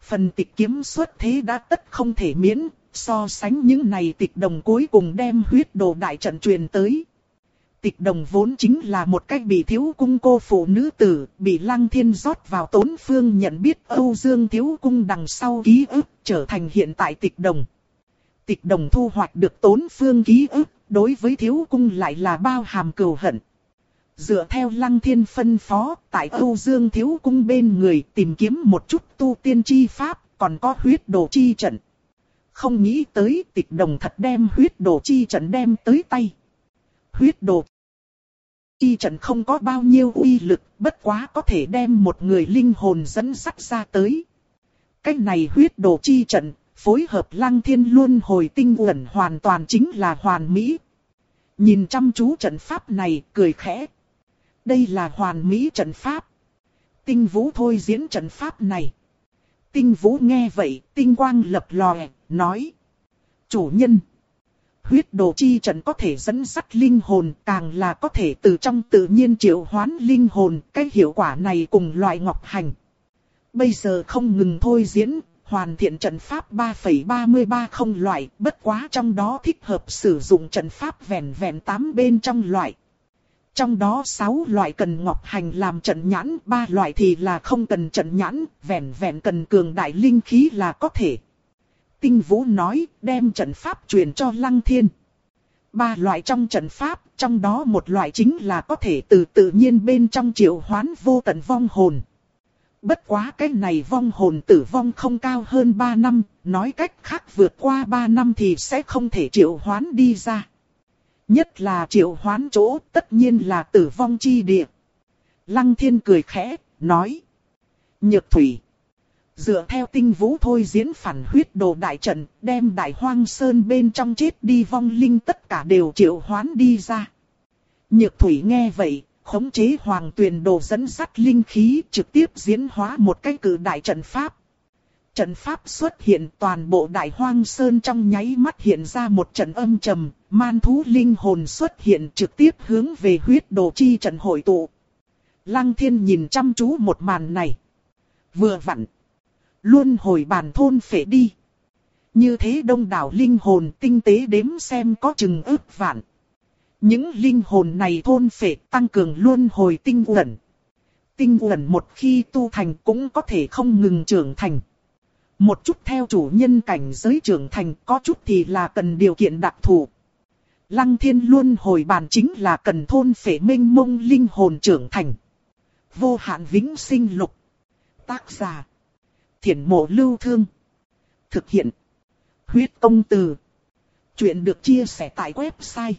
Phần tịch kiếm xuất thế đã tất không thể miễn, so sánh những này tịch đồng cuối cùng đem huyết đồ đại trận truyền tới. Tịch đồng vốn chính là một cách bị thiếu cung cô phụ nữ tử, bị lăng thiên rót vào tốn phương nhận biết Âu Dương thiếu cung đằng sau ký ức, trở thành hiện tại tịch đồng. Tịch đồng thu hoạch được tốn phương ký ức, đối với thiếu cung lại là bao hàm cừu hận. Dựa theo lăng thiên phân phó, tại Âu Dương thiếu cung bên người tìm kiếm một chút tu tiên chi pháp, còn có huyết đồ chi trận. Không nghĩ tới tịch đồng thật đem huyết đồ chi trận đem tới tay. Huyết đồ chi trận không có bao nhiêu uy lực, bất quá có thể đem một người linh hồn dẫn sắt ra tới. Cách này huyết đồ chi trận, phối hợp lăng thiên luôn hồi tinh uẩn hoàn toàn chính là hoàn mỹ. Nhìn chăm chú trận pháp này, cười khẽ. Đây là hoàn mỹ trận pháp. Tinh vũ thôi diễn trận pháp này. Tinh vũ nghe vậy, tinh quang lập lòe, nói. Chủ nhân. Huyết đồ chi trận có thể dẫn dắt linh hồn, càng là có thể từ trong tự nhiên triệu hoán linh hồn, cái hiệu quả này cùng loại ngọc hành. Bây giờ không ngừng thôi diễn, hoàn thiện trận pháp 3,33 không loại, bất quá trong đó thích hợp sử dụng trận pháp vẹn vẹn 8 bên trong loại. Trong đó 6 loại cần ngọc hành làm trận nhãn, 3 loại thì là không cần trận nhãn, vẹn vẹn cần cường đại linh khí là có thể. Tinh Vũ nói, đem trận pháp truyền cho Lăng Thiên. Ba loại trong trận pháp, trong đó một loại chính là có thể từ tự nhiên bên trong triệu hoán vô tận vong hồn. Bất quá cái này vong hồn tử vong không cao hơn 3 năm, nói cách khác vượt qua 3 năm thì sẽ không thể triệu hoán đi ra. Nhất là triệu hoán chỗ tất nhiên là tử vong chi địa. Lăng thiên cười khẽ, nói. Nhược thủy. Dựa theo tinh vũ thôi diễn phản huyết đồ đại trận, đem đại hoang sơn bên trong chết đi vong linh tất cả đều triệu hoán đi ra. Nhược thủy nghe vậy, khống chế hoàng tuyền đồ dẫn sắt linh khí trực tiếp diễn hóa một cái cử đại trận pháp. Trận pháp xuất hiện toàn bộ đại hoang sơn trong nháy mắt hiện ra một trận âm trầm, man thú linh hồn xuất hiện trực tiếp hướng về huyết đồ chi trận hội tụ. Lăng thiên nhìn chăm chú một màn này. Vừa vặn. Luôn hồi bàn thôn phệ đi. Như thế đông đảo linh hồn tinh tế đếm xem có chừng ước vạn. Những linh hồn này thôn phệ tăng cường luôn hồi tinh uẩn. Tinh uẩn một khi tu thành cũng có thể không ngừng trưởng thành. Một chút theo chủ nhân cảnh giới trưởng thành có chút thì là cần điều kiện đặc thù. Lăng thiên luôn hồi bàn chính là cần thôn phệ minh mông linh hồn trưởng thành. Vô hạn vĩnh sinh lục. Tác giả. Thiển mộ lưu thương. Thực hiện. Huyết công từ. Chuyện được chia sẻ tại website.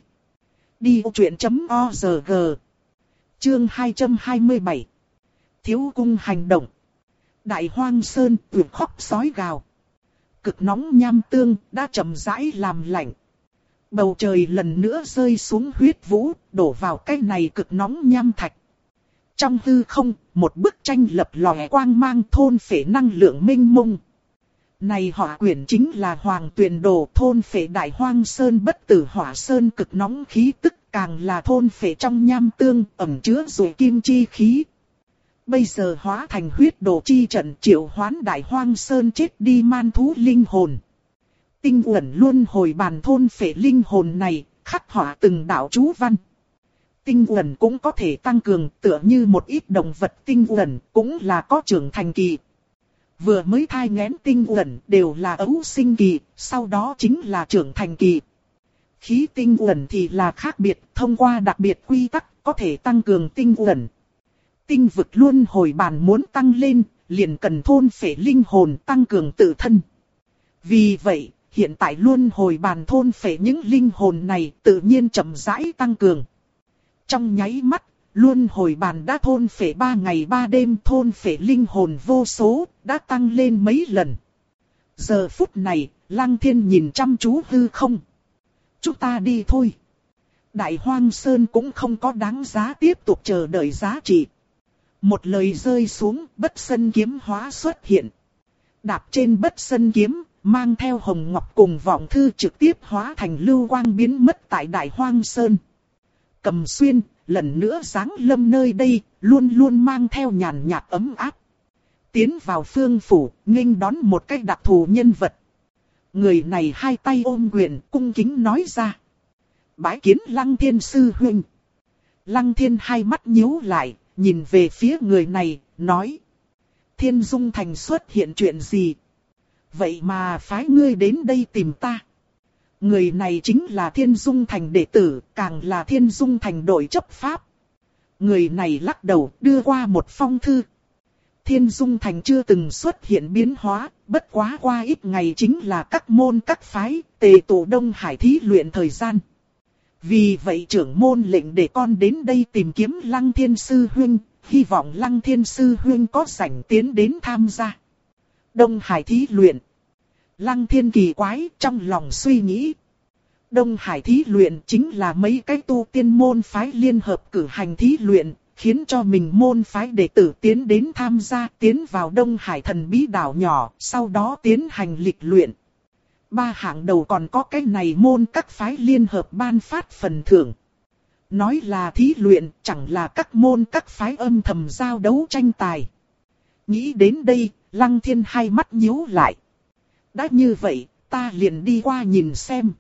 Đi truyện .org Chương 227 Thiếu cung hành động Đại hoang sơn tuyệt khóc sói gào. Cực nóng nham tương đã chậm rãi làm lạnh. Bầu trời lần nữa rơi xuống huyết vũ, đổ vào cái này cực nóng nham thạch. Trong hư không, một bức tranh lập lòe quang mang thôn phệ năng lượng minh mông. Này hỏa quyển chính là hoàng tuyển đồ thôn phệ đại hoang sơn bất tử hỏa sơn cực nóng khí tức càng là thôn phệ trong nham tương ẩm chứa rồi kim chi khí. Bây giờ hóa thành huyết đồ chi trận triệu hoán đại hoang sơn chết đi man thú linh hồn. Tinh uẩn luôn hồi bàn thôn phệ linh hồn này, khắc họa từng đạo chú văn. Tinh uẩn cũng có thể tăng cường tựa như một ít động vật tinh uẩn cũng là có trưởng thành kỳ. Vừa mới thai ngén tinh uẩn đều là ấu sinh kỳ, sau đó chính là trưởng thành kỳ. Khí tinh uẩn thì là khác biệt, thông qua đặc biệt quy tắc có thể tăng cường tinh uẩn. Tinh vực luôn hồi bàn muốn tăng lên, liền cần thôn phệ linh hồn tăng cường tự thân. Vì vậy, hiện tại luôn hồi bàn thôn phệ những linh hồn này tự nhiên chậm rãi tăng cường. Trong nháy mắt, luôn hồi bàn đã thôn phệ ba ngày ba đêm thôn phệ linh hồn vô số, đã tăng lên mấy lần. Giờ phút này, Lăng Thiên nhìn chăm chú hư không. Chúng ta đi thôi. Đại Hoang Sơn cũng không có đáng giá tiếp tục chờ đợi giá trị. Một lời rơi xuống, bất sân kiếm hóa xuất hiện. Đạp trên bất sân kiếm, mang theo hồng ngọc cùng vọng thư trực tiếp hóa thành lưu quang biến mất tại Đại Hoang Sơn. Cầm xuyên, lần nữa sáng lâm nơi đây, luôn luôn mang theo nhàn nhạt ấm áp. Tiến vào phương phủ, nghênh đón một cách đặc thù nhân vật. Người này hai tay ôm quyền, cung kính nói ra. Bái kiến lăng thiên sư huynh. Lăng thiên hai mắt nhíu lại, nhìn về phía người này, nói. Thiên Dung Thành xuất hiện chuyện gì? Vậy mà phái ngươi đến đây tìm ta. Người này chính là Thiên Dung Thành đệ tử, càng là Thiên Dung Thành đội chấp pháp. Người này lắc đầu đưa qua một phong thư. Thiên Dung Thành chưa từng xuất hiện biến hóa, bất quá qua ít ngày chính là các môn các phái, tề tụ Đông Hải thí luyện thời gian. Vì vậy trưởng môn lệnh để con đến đây tìm kiếm Lăng Thiên Sư Huynh, hy vọng Lăng Thiên Sư Huynh có rảnh tiến đến tham gia. Đông Hải thí luyện. Lăng Thiên kỳ quái trong lòng suy nghĩ. Đông Hải thí luyện chính là mấy cái tu tiên môn phái liên hợp cử hành thí luyện, khiến cho mình môn phái đệ tử tiến đến tham gia, tiến vào Đông Hải thần bí đảo nhỏ, sau đó tiến hành lịch luyện. Ba hạng đầu còn có cái này môn các phái liên hợp ban phát phần thưởng. Nói là thí luyện, chẳng là các môn các phái âm thầm giao đấu tranh tài. Nghĩ đến đây, Lăng Thiên hai mắt nhíu lại. Đã như vậy, ta liền đi qua nhìn xem.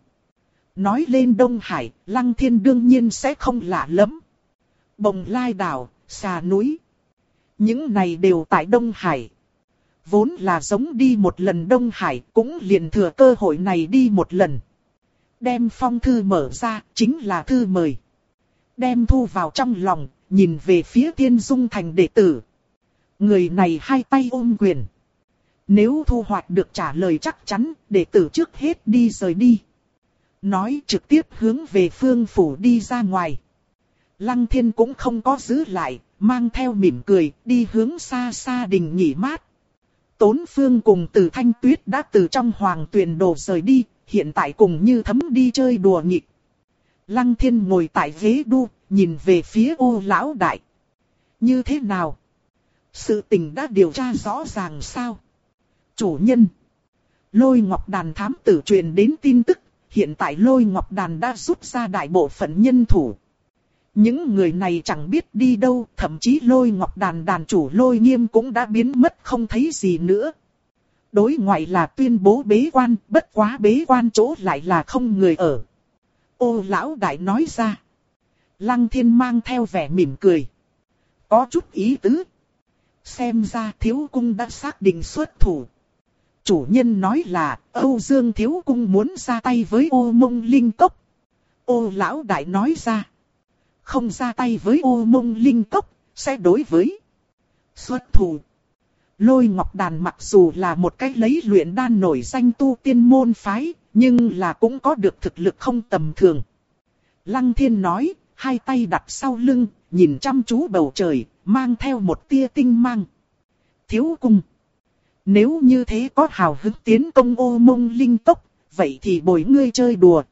Nói lên Đông Hải, Lăng Thiên đương nhiên sẽ không lạ lắm. Bồng lai đảo, xà núi. Những này đều tại Đông Hải. Vốn là giống đi một lần Đông Hải, cũng liền thừa cơ hội này đi một lần. Đem phong thư mở ra, chính là thư mời. Đem thu vào trong lòng, nhìn về phía Thiên Dung Thành đệ tử. Người này hai tay ôm quyền. Nếu thu hoạch được trả lời chắc chắn, đệ tử trước hết đi rời đi. Nói trực tiếp hướng về phương phủ đi ra ngoài. Lăng thiên cũng không có giữ lại, mang theo mỉm cười, đi hướng xa xa đình nghỉ mát. Tốn phương cùng từ thanh tuyết đã từ trong hoàng tuyển đồ rời đi, hiện tại cùng như thấm đi chơi đùa nghịch. Lăng thiên ngồi tại ghế đu, nhìn về phía ô lão đại. Như thế nào? Sự tình đã điều tra rõ ràng sao? Chủ nhân. Lôi ngọc đàn thám tử truyền đến tin tức, hiện tại lôi ngọc đàn đã rút ra đại bộ phận nhân thủ. Những người này chẳng biết đi đâu, thậm chí lôi ngọc đàn đàn chủ lôi nghiêm cũng đã biến mất không thấy gì nữa. Đối ngoại là tuyên bố bế quan, bất quá bế quan chỗ lại là không người ở. Ô lão đại nói ra. Lăng thiên mang theo vẻ mỉm cười. Có chút ý tứ. Xem ra thiếu cung đã xác định xuất thủ. Chủ nhân nói là Âu Dương thiếu cung muốn ra tay với ô mông linh cốc. Ô lão đại nói ra không ra tay với ô mông linh cốc, sẽ đối với xuất thủ. Lôi Ngọc Đàn mặc dù là một cái lấy luyện đan nổi danh tu tiên môn phái, nhưng là cũng có được thực lực không tầm thường. Lăng Thiên nói, hai tay đặt sau lưng, nhìn chăm chú bầu trời, mang theo một tia tinh mang. Thiếu cung. Nếu như thế có hào hứng tiến công ô mông linh tốc, vậy thì bồi ngươi chơi đùa.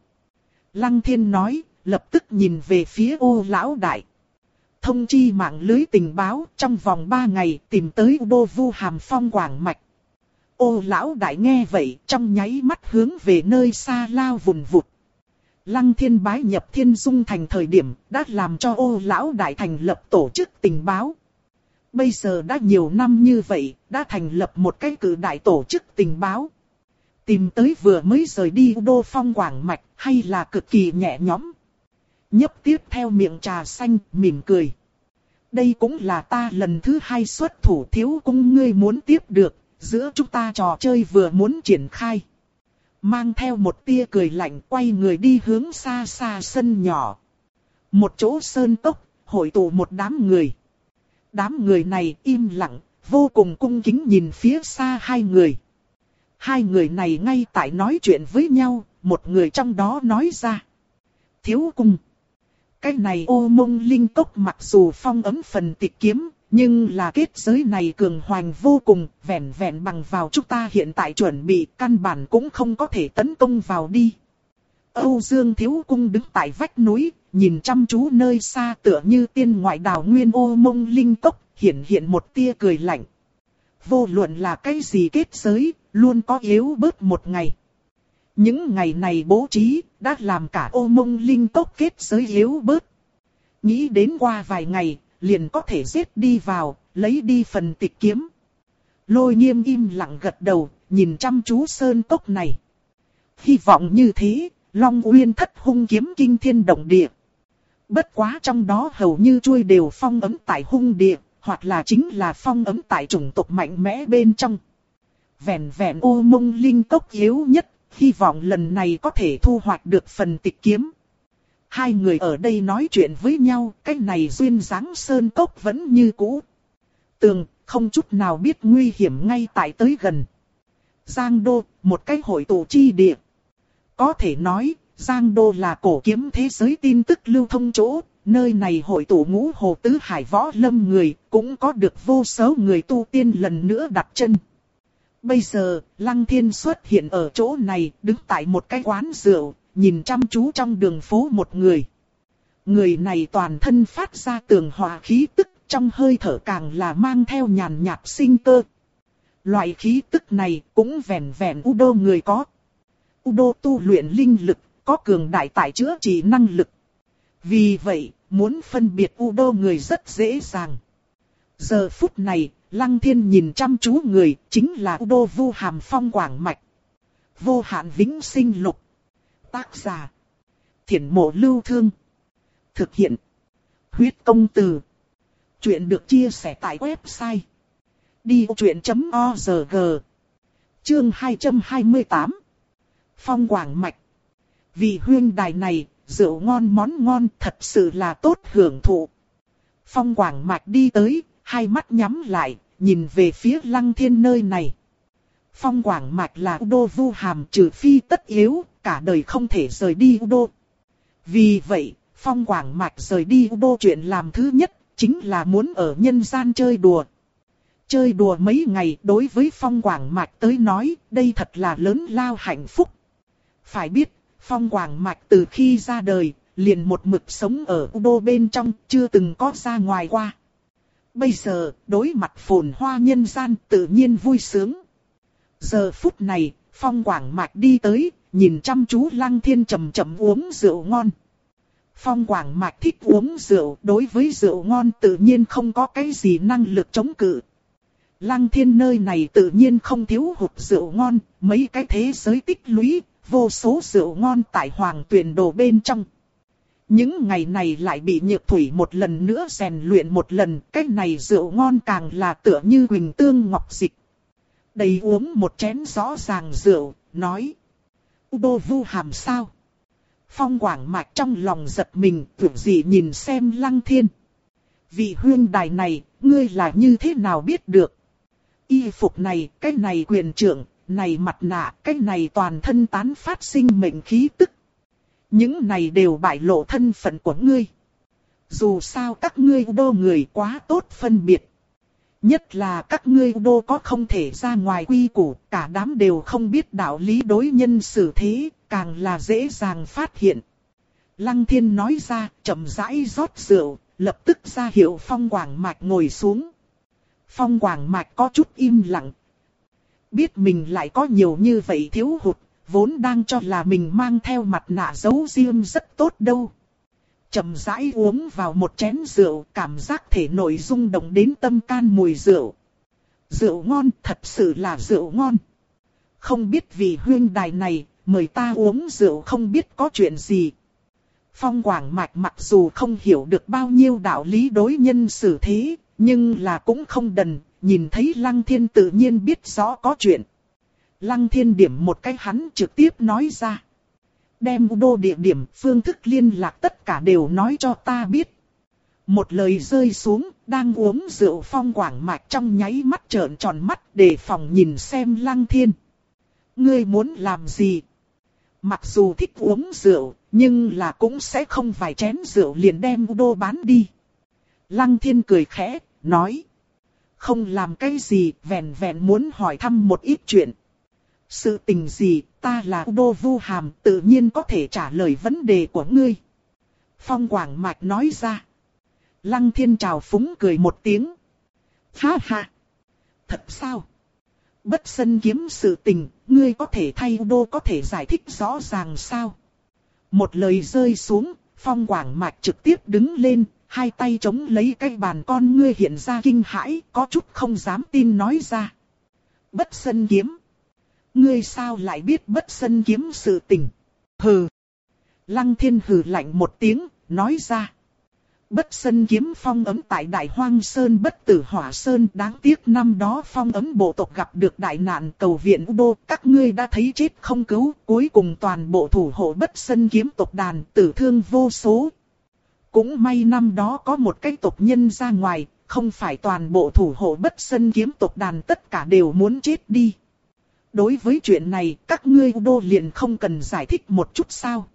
Lăng Thiên nói, lập tức nhìn về phía ô lão đại. Thông chi mạng lưới tình báo trong vòng 3 ngày tìm tới đô vu hàm phong quảng mạch. Ô lão đại nghe vậy trong nháy mắt hướng về nơi xa lao vùng vụt. Lăng thiên bái nhập thiên dung thành thời điểm đã làm cho ô lão đại thành lập tổ chức tình báo. Bây giờ đã nhiều năm như vậy, đã thành lập một cái cử đại tổ chức tình báo. Tìm tới vừa mới rời đi đô phong quảng mạch hay là cực kỳ nhẹ nhõm nhấp tiếp theo miệng trà xanh, mỉm cười. Đây cũng là ta lần thứ hai xuất thủ thiếu cung ngươi muốn tiếp được, giữa chúng ta trò chơi vừa muốn triển khai. Mang theo một tia cười lạnh quay người đi hướng xa xa sân nhỏ. Một chỗ sơn tốc, hội tụ một đám người. Đám người này im lặng, vô cùng cung kính nhìn phía xa hai người. Hai người này ngay tại nói chuyện với nhau, một người trong đó nói ra. Thiếu cung. Cái này ô mông linh cốc mặc dù phong ấm phần tịch kiếm, nhưng là kết giới này cường hoành vô cùng, vẹn vẹn bằng vào chúng ta hiện tại chuẩn bị căn bản cũng không có thể tấn công vào đi. Âu Dương Thiếu Cung đứng tại vách núi, nhìn chăm chú nơi xa tựa như tiên ngoại đảo nguyên ô mông linh cốc, hiện hiện một tia cười lạnh. Vô luận là cái gì kết giới, luôn có yếu bớt một ngày. Những ngày này bố trí, đã làm cả ô mông linh tốc kết giới yếu bớt. Nghĩ đến qua vài ngày, liền có thể giết đi vào, lấy đi phần tịch kiếm. Lôi nghiêm im lặng gật đầu, nhìn chăm chú sơn tốc này. Hy vọng như thế, Long Uyên thất hung kiếm kinh thiên động địa. Bất quá trong đó hầu như chuôi đều phong ấm tại hung địa, hoặc là chính là phong ấm tại chủng tộc mạnh mẽ bên trong. Vẹn vẹn ô mông linh cốc yếu nhất, hy vọng lần này có thể thu hoạch được phần tịch kiếm. Hai người ở đây nói chuyện với nhau, cái này duyên dáng sơn cốc vẫn như cũ. Tường, không chút nào biết nguy hiểm ngay tại tới gần. Giang Đô, một cái hội tụ chi địa. Có thể nói, Giang Đô là cổ kiếm thế giới tin tức lưu thông chỗ, nơi này hội tụ ngũ hồ tứ hải võ lâm người, cũng có được vô số người tu tiên lần nữa đặt chân. Bây giờ, Lăng Thiên xuất hiện ở chỗ này, đứng tại một cái quán rượu, nhìn chăm chú trong đường phố một người. Người này toàn thân phát ra tường hòa khí tức, trong hơi thở càng là mang theo nhàn nhạt sinh cơ. Loại khí tức này cũng vẹn vẹn Udo người có. Udo tu luyện linh lực, có cường đại tại chữa trị năng lực. Vì vậy, muốn phân biệt u đô người rất dễ dàng. Giờ phút này, Lăng Thiên nhìn chăm chú người, chính là đô Vu Hàm Phong Quảng Mạch. Vô hạn vĩnh sinh lục. Tác giả. Thiển mộ lưu thương. Thực hiện. Huyết công từ. Chuyện được chia sẻ tại website. Đi chuyện.org Chương 228 Phong Quảng Mạch vì huyên đài này, rượu ngon món ngon thật sự là tốt hưởng thụ. Phong Quảng Mạch đi tới, hai mắt nhắm lại, nhìn về phía lăng thiên nơi này. Phong Quảng Mạch là đô Vu Hàm trừ phi tất yếu, cả đời không thể rời đi đô Vì vậy, Phong Quảng Mạch rời đi đô chuyện làm thứ nhất, chính là muốn ở nhân gian chơi đùa. Chơi đùa mấy ngày đối với Phong Quảng Mạch tới nói, đây thật là lớn lao hạnh phúc. Phải biết, Phong Quảng Mạch từ khi ra đời, liền một mực sống ở đô bên trong, chưa từng có ra ngoài qua. Bây giờ, đối mặt phồn hoa nhân gian tự nhiên vui sướng. Giờ phút này, Phong Quảng Mạch đi tới, nhìn chăm chú Lăng Thiên chậm chậm uống rượu ngon. Phong Quảng Mạch thích uống rượu, đối với rượu ngon tự nhiên không có cái gì năng lực chống cự. Lăng Thiên nơi này tự nhiên không thiếu hụt rượu ngon, mấy cái thế giới tích lũy, vô số rượu ngon tại Hoàng Tuyền Đồ bên trong. Những ngày này lại bị nhược thủy một lần nữa rèn luyện một lần, cái này rượu ngon càng là tựa như huỳnh tương ngọc dịch. Đầy uống một chén rõ ràng rượu, nói. Udo vu hàm sao? Phong quảng mạch trong lòng giật mình, tưởng gì nhìn xem lăng thiên. Vị huyên đài này, ngươi là như thế nào biết được? Y phục này, cái này quyền trưởng, này mặt nạ, cái này toàn thân tán phát sinh mệnh khí tức. Những này đều bại lộ thân phận của ngươi. Dù sao các ngươi đô người quá tốt phân biệt. Nhất là các ngươi đô có không thể ra ngoài quy củ, cả đám đều không biết đạo lý đối nhân xử thế, càng là dễ dàng phát hiện. Lăng thiên nói ra, chậm rãi rót rượu, lập tức ra hiệu phong quảng mạch ngồi xuống. Phong quảng mạch có chút im lặng. Biết mình lại có nhiều như vậy thiếu hụt, vốn đang cho là mình mang theo mặt nạ giấu riêng rất tốt đâu. chậm rãi uống vào một chén rượu, cảm giác thể nội rung động đến tâm can mùi rượu. Rượu ngon, thật sự là rượu ngon. Không biết vì huyên đài này, mời ta uống rượu không biết có chuyện gì. Phong Quảng Mạch mặc dù không hiểu được bao nhiêu đạo lý đối nhân xử thế, nhưng là cũng không đần, nhìn thấy Lăng Thiên tự nhiên biết rõ có chuyện. Lăng thiên điểm một cái hắn trực tiếp nói ra. Đem đô địa điểm phương thức liên lạc tất cả đều nói cho ta biết. Một lời rơi xuống, đang uống rượu phong quảng mạch trong nháy mắt trợn tròn mắt để phòng nhìn xem lăng thiên. Ngươi muốn làm gì? Mặc dù thích uống rượu, nhưng là cũng sẽ không vài chén rượu liền đem đô bán đi. Lăng thiên cười khẽ, nói. Không làm cái gì, vẹn vẹn muốn hỏi thăm một ít chuyện. Sự tình gì, ta là Đô Vu Hàm, tự nhiên có thể trả lời vấn đề của ngươi. Phong Quảng Mạch nói ra. Lăng Thiên trào phúng cười một tiếng. Ha ha! Thật sao? Bất sân kiếm sự tình, ngươi có thể thay Đô có thể giải thích rõ ràng sao? Một lời rơi xuống, Phong Quảng Mạch trực tiếp đứng lên, hai tay chống lấy cái bàn con ngươi hiện ra kinh hãi, có chút không dám tin nói ra. Bất sân kiếm. Ngươi sao lại biết bất sân kiếm sự tình? Hừ. Lăng thiên hừ lạnh một tiếng, nói ra. Bất sân kiếm phong ấm tại Đại Hoang Sơn bất tử hỏa sơn đáng tiếc năm đó phong ấm bộ tộc gặp được đại nạn cầu viện đô Các ngươi đã thấy chết không cứu, cuối cùng toàn bộ thủ hộ bất sân kiếm tộc đàn tử thương vô số. Cũng may năm đó có một cái tộc nhân ra ngoài, không phải toàn bộ thủ hộ bất sân kiếm tộc đàn tất cả đều muốn chết đi. Đối với chuyện này, các ngươi Udo liền không cần giải thích một chút sao.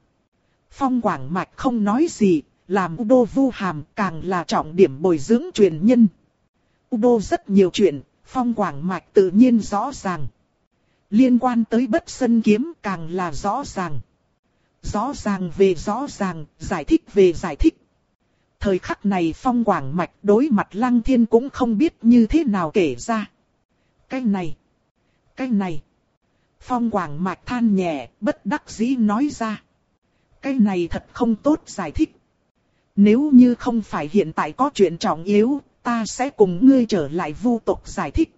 Phong Quảng Mạch không nói gì, làm Udo vu hàm càng là trọng điểm bồi dưỡng truyền nhân. Udo rất nhiều chuyện, Phong Quảng Mạch tự nhiên rõ ràng. Liên quan tới bất sân kiếm càng là rõ ràng. Rõ ràng về rõ ràng, giải thích về giải thích. Thời khắc này Phong Quảng Mạch đối mặt Lăng Thiên cũng không biết như thế nào kể ra. Cái này, cái này. Phong Quảng Mạch than nhẹ, bất đắc dĩ nói ra. Cái này thật không tốt giải thích. Nếu như không phải hiện tại có chuyện trọng yếu, ta sẽ cùng ngươi trở lại vu tộc giải thích.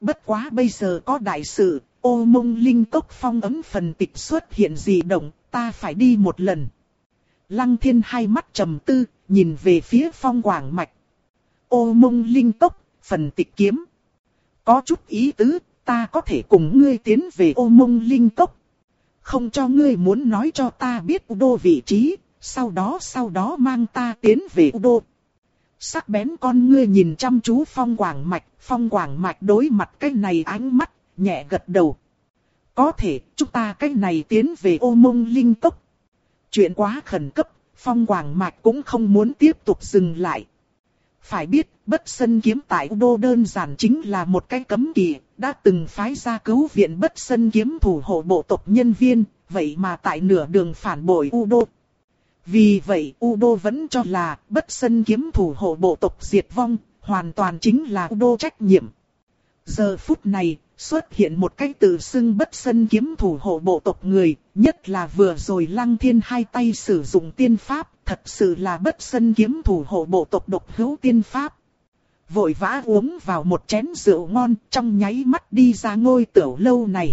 Bất quá bây giờ có đại sự, ô mông linh tốc phong ấm phần tịch xuất hiện gì động, ta phải đi một lần. Lăng thiên hai mắt trầm tư, nhìn về phía phong quảng mạch. Ô mông linh tốc, phần tịch kiếm. Có chút ý tứ, ta có thể cùng ngươi tiến về ô mông linh tốc. Không cho ngươi muốn nói cho ta biết đô vị trí, sau đó sau đó mang ta tiến về đô. Sắc bén con ngươi nhìn chăm chú phong quảng mạch, phong quảng mạch đối mặt cái này ánh mắt, nhẹ gật đầu. Có thể, chúng ta cái này tiến về ô mông linh tốc. Chuyện quá khẩn cấp, phong quảng mạch cũng không muốn tiếp tục dừng lại. Phải biết, bất sân kiếm tại đô đơn giản chính là một cái cấm kỵ, đã từng phái ra cứu viện bất sân kiếm thủ hộ bộ tộc nhân viên, vậy mà tại nửa đường phản bội u đô. Vì vậy u đô vẫn cho là bất sân kiếm thủ hộ bộ tộc diệt vong, hoàn toàn chính là u đô trách nhiệm. Giờ phút này, xuất hiện một cái tự xưng bất sân kiếm thủ hộ bộ tộc người, nhất là vừa rồi lăng thiên hai tay sử dụng tiên pháp, thật sự là bất sân kiếm thủ hộ bộ tộc độc hữu tiên pháp. Vội vã uống vào một chén rượu ngon trong nháy mắt đi ra ngôi tiểu lâu này.